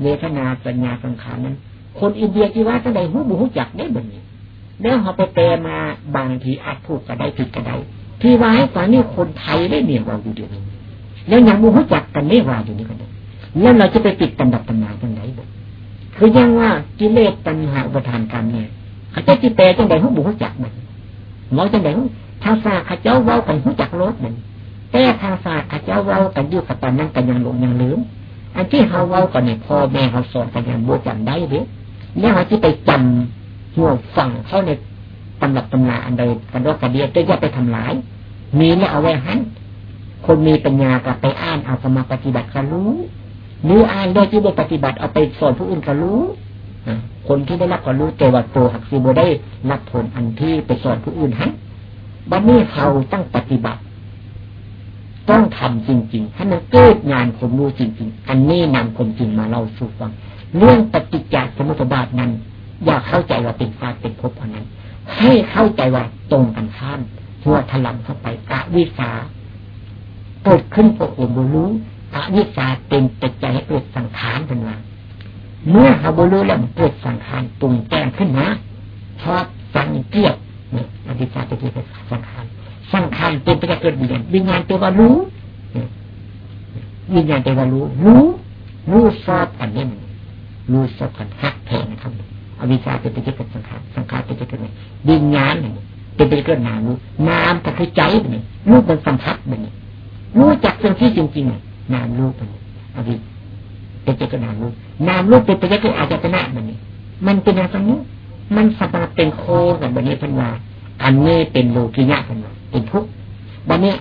เวทนาสัญญาสังขารนั้น คนอินเดียที่ว่าตั้งแต่หูบุหุจักได้แบบนี้แล้วเขาไปแปลมาบางทีอาจถูกก็ได้ผิดก็ได้ ที่ว่าให้ฟังนี่คนไทยได้เนี่ยว่าอยู่เดียวแล้วย่างบุหุจักกันไม่ว่าอยู่นี่กันแล้วเราจะไปติดตำดับตำนานตรงไหนบ่คือยังว่ากิเลสตัณหาอุปทานกันเนี่ยเขาจะจิแปลจังใดหูบุหุจักมันเราจังใดถ้าซาข้าเจ้าเว้ากันหุจักรถมันแต่ทางศาสตร์ข้าเจ้าเว้ากันอยู่กับตอนนั้นกันยังลงยังลืมอันที่เขาเว้ากันเนี่ยพ่อแม่เขาสอนกันยังบวจำได้เด้เนี่ยเขาที่ไปจำหัวฝังเข้าใน ตำรับตำนาอันใดกันว่ากันเดียวได้ย่าไปทำลาย มีเนี่เอาไว้หันคนมีปัญญากับไปอ่านเอาสมาปฏิบัติก็รู้หรืออ่านโดยที่ได้ปฏิบัติเอาไปสอนผู้อื่นก็รู้คนที่ได้รับก็รู้แต่ว่าตัวหักซีโบได้รับผลอันที่ไปสอนผู้อื่นฮะบัดนี้เขาต้องปฏิบัติ ต้องทำจริงๆให้มันเกิดงานผมรู้จริง ๆ อันนี้นำคนจริงมาเล่าสู่ฟังเรื่องปฏิจจสมุปบาทนั้น อย่าเข้าใจว่าเป็นฟาเป็นภพอันนั้น ให้เข้าใจว่าตรงกันข้ามหัวถลำเข้าไปอวิสาเกิดขึ้นเพราะผมรู้อวิสาเป็นปัจจัยให้เกิดสังขารเป็นว่าเมื่อหาบรู้แล้วเกิดสังขารปรุงแต่งขึ้นมาชอบสังเกียรเนี่ยอวิสาเป็นสังขารสังขารเป็นไปจะเกิดวิญญาณวิญญาณตัวว่ารู้วิญญาณตัวว่ารู้รู้รู้ทราบอันนี้รู้ทราบกันหักแทงนะครับ อวิชชาเป็นไปจะเกิดสังขารสังขารเป็นไปจะเกิดวิญญาณเป็นไปจะเกิดนามรู้นามก็คือใจแบบนี้รู้เป็นสัมผัสแบบนี้รู้จักสิ่งที่จริงๆนามรู้แบบนี้อวิเป็นจะเกิดนามรู้นามรู้เป็นไปจะเกิดอาจจะนะแบบนี้มันเป็นอะไรนี้มันสามารถเป็นโคกับแบบนี้พันวาอันนี้เป็นโลกิยะพันวาเป็นทุกข์วันนี้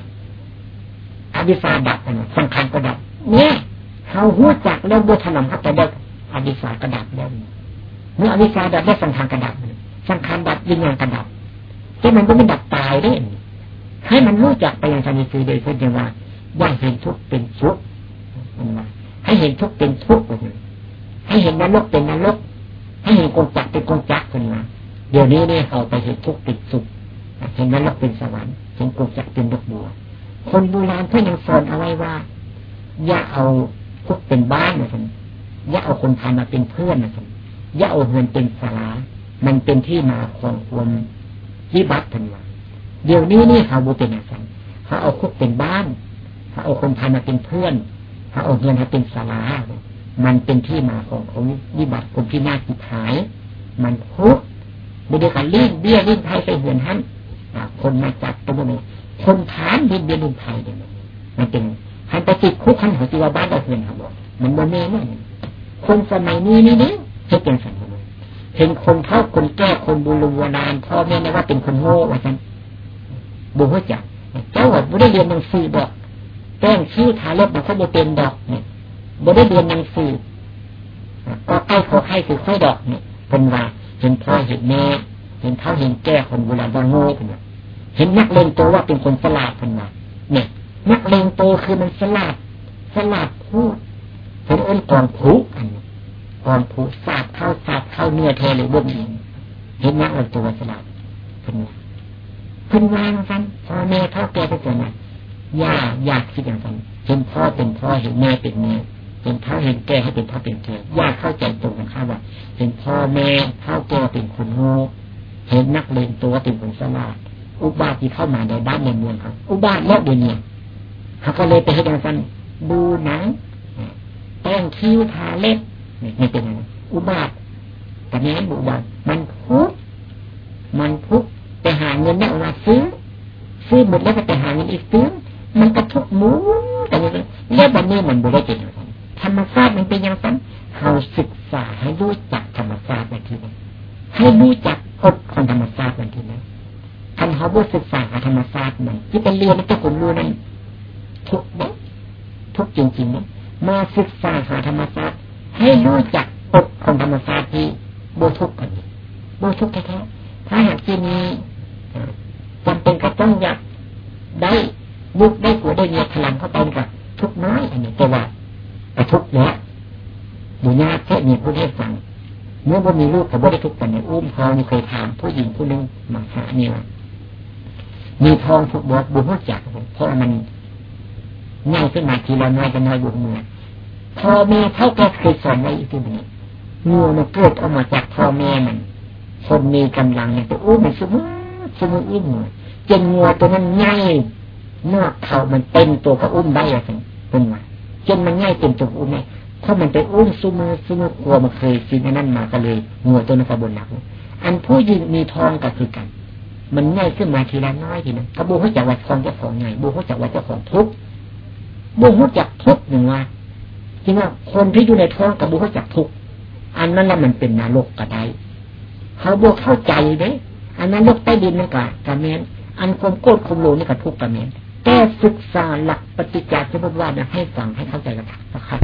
อวิชาดับนะสังขารก็ดับเนี่ยเขาหัวจักแล้วบัวถนอมเข้าไปได้อวิชากระดับแล้ว เมื่ออวิชาดับได้สังขารกระดับ สังขารดับวิญญาณกระดับแต่มันก็ไม่ดับตายได้ให้มันรู้จักไปอย่างชนิดคือโดยพูดอย่าว่าว่าเห็นทุกเป็นทุกให้เห็นทุกเป็นทุกให้เห็นนรกเป็นนรกให้เห็นกงจักเป็นกงจักขึ้นมาเดี๋ยวนี้เนี่ยเขาไปเห็นทุกเป็นสุขเห็นนรกเป็นสวรรค์เห็นกงจักเป็นดอกบัว คนโบราณเพื่อนยังสอนเอาไว้ว่า อย่าเอาพวกเป็นบ้านนะท่านอย่าเอาคนทำมาเป็นเพื่อนนะท่าน อย่าเอาเงินเป็นสารามันเป็นที่มาของความวิบัติทันว่าเดี๋ยวนี้นี่เขาบูเป็นอะไรเขาเอาคุกเป็นบ้านเขาเอาคนทำมาเป็นเพื่อนเขาเอาเงินมาเป็นสารามันเป็นที่มาของของวิบัติคนที่น่าติดหาย มันคุกไม่ได้การลิ้นเบี้ยลิ้นไทยไปเหือนหันคนมาจับตัวนี้คนฐานดินเดียนไทยเนี่ยมันเป็นขันไปติดคุกขันหัวจีวบ้านเราเพื่อนครับบอมันโมเมนั่นคนสมัยนี้นี่เนี่ย จะเป็นสังคมเห็นคนเท่าคนแก้คนบูรวานานพ่อแม่นะว่าเป็นคนโง่ว่าฉันบูหัวจักเจ้าบ่ได้เรียนหนังสือบอกแป้งชื่อทารกมันเขาบ่เป็นดอกเนี่ยบ่ได้เรียนหนังสือก็ใกล้ขอให้คือค่อยดอกเนี่ยเป็นว่าเห็นพ่อเห็นแม่เห็นเขาเห็นแก้คนโบราณว่าโง่เป็นเห็นนักเลงโตว่าเป็นคนสลาดคนมาเนี่ยนักเลงโตคือมันสลาดสลาดพูดผมเอ็นกองผูอัน กองผูสาดเข้าสาดเข้าเนื้อเทหรือบนเองเห็นนักเลงโตว่าสลาดเป็นเป็นวางกันพ่อแม่เท่าแก่ไปเกิดน่ะย่าอยากคิดอย่างนั้นเห็นพ่อเป็นพ่อเห็นแม่เป็นแม่เห็นเท่าเห็นแก่ให้เป็นพ่อเป็นแก่ย่าเข้าใจตรงกันข้าว่าเห็นพ่อแม่เท่าแก่เป็นคนโง่เห็นนักเลงตัวเป็นคนสลาดอุบาทที่เข้ามาในบ้านในเมืองเขาอุบาทแล้วเดี๋ยวนี้เขาก็เลยไปให้ดังสันดูหนังแป้งคิ้วทาเล็บ นี่เป็นอุบาทแต่นี้อุบาทมันพุกมันพุกไปหาเงินได้เอามาซื้อซื้อหมดแล้วก็ไปหาเงินอีกซื้อมันกระทุกมุนแต่เนี่ยแล้วแบบนี้มันบริสุทธิ์ธรรมชาติมันเป็นอย่างนั้นเราศึกษาให้รู้จักธรรมชาติในทีนี้ให้รู้จักกฎของธรรมชาติในที่นี้คันเขาบ่ศึกษาธรรมชาติมันที่เป็นเรียนที่คนรู้นั่นทุกนะทุกจริงๆนะมาศึกษาหาธรรมชาติ ให้รู้จักกฎของธรรมชาติที่โบทุกข์กันโบทุกข์แท้ๆถ้าหากที่มีจำเป็นก็ต้องอยากได้ลูกได้ผัวได้เมียพลังเข้าไปกับทุกน้อยอันนี้แต่ว่าแต่ทุกเนี้ยอยู่ยากแค่มีผู้ให้ฟังเมื่อว่มีลูกกับว่ได้ทุกข์กันในอุ้มทองเคยถามผู้หญิงผู้นึงมาหาเนี่ยมีทองทุกบวชบุญหัวจักเพราะมันง่ายขึ้นมาทีละน้อยจะน้อยบุญเมื่อ พอแม่เท่าก็เคยสอนไว้อีกทีหนึ่งงื่อมันเกิดออกมาจากพ่อแม่มันคนมีกำลังเนี่ยไปอุ้มมันสมมติสมมติอุ้มจนงัวตัวนั้นง่ายนอกเขามันเต็มตัวก็อุ้มได้อะสิเป็นมาจนมันง่ายเต็มตัวอุ้มได้เพราะมันไปอุ้มซูมือซูมือกลัวมันเคยกินอันนั้นมาก็เลยงัวตัวนั้นก็บนหลักอันผู้ยิงมีทองก็คือกัน มันง่ายขึ้นมาทีละน้อยทีนึงกระบูเขาจักว่าทองเจ้าของไงบูเขาจักว่าเจ้าของทุกบูเขาจักทุกหนึ่งว่า จริงว่าคนที่อยู่ในท้องกับบุเขาจักทุกอันนั้นแล้วมันเป็นนรกกระไดเขาบูเข้าใจเด้อันนั้นโลกใต้ดินนี่กะกระเมนอันความโกรธความโลนี่กะทุกกระเมนแต่ศึกษาหลักปฏิจจสมุปบาทให้ฟังให้เข้าใจกันนะครับ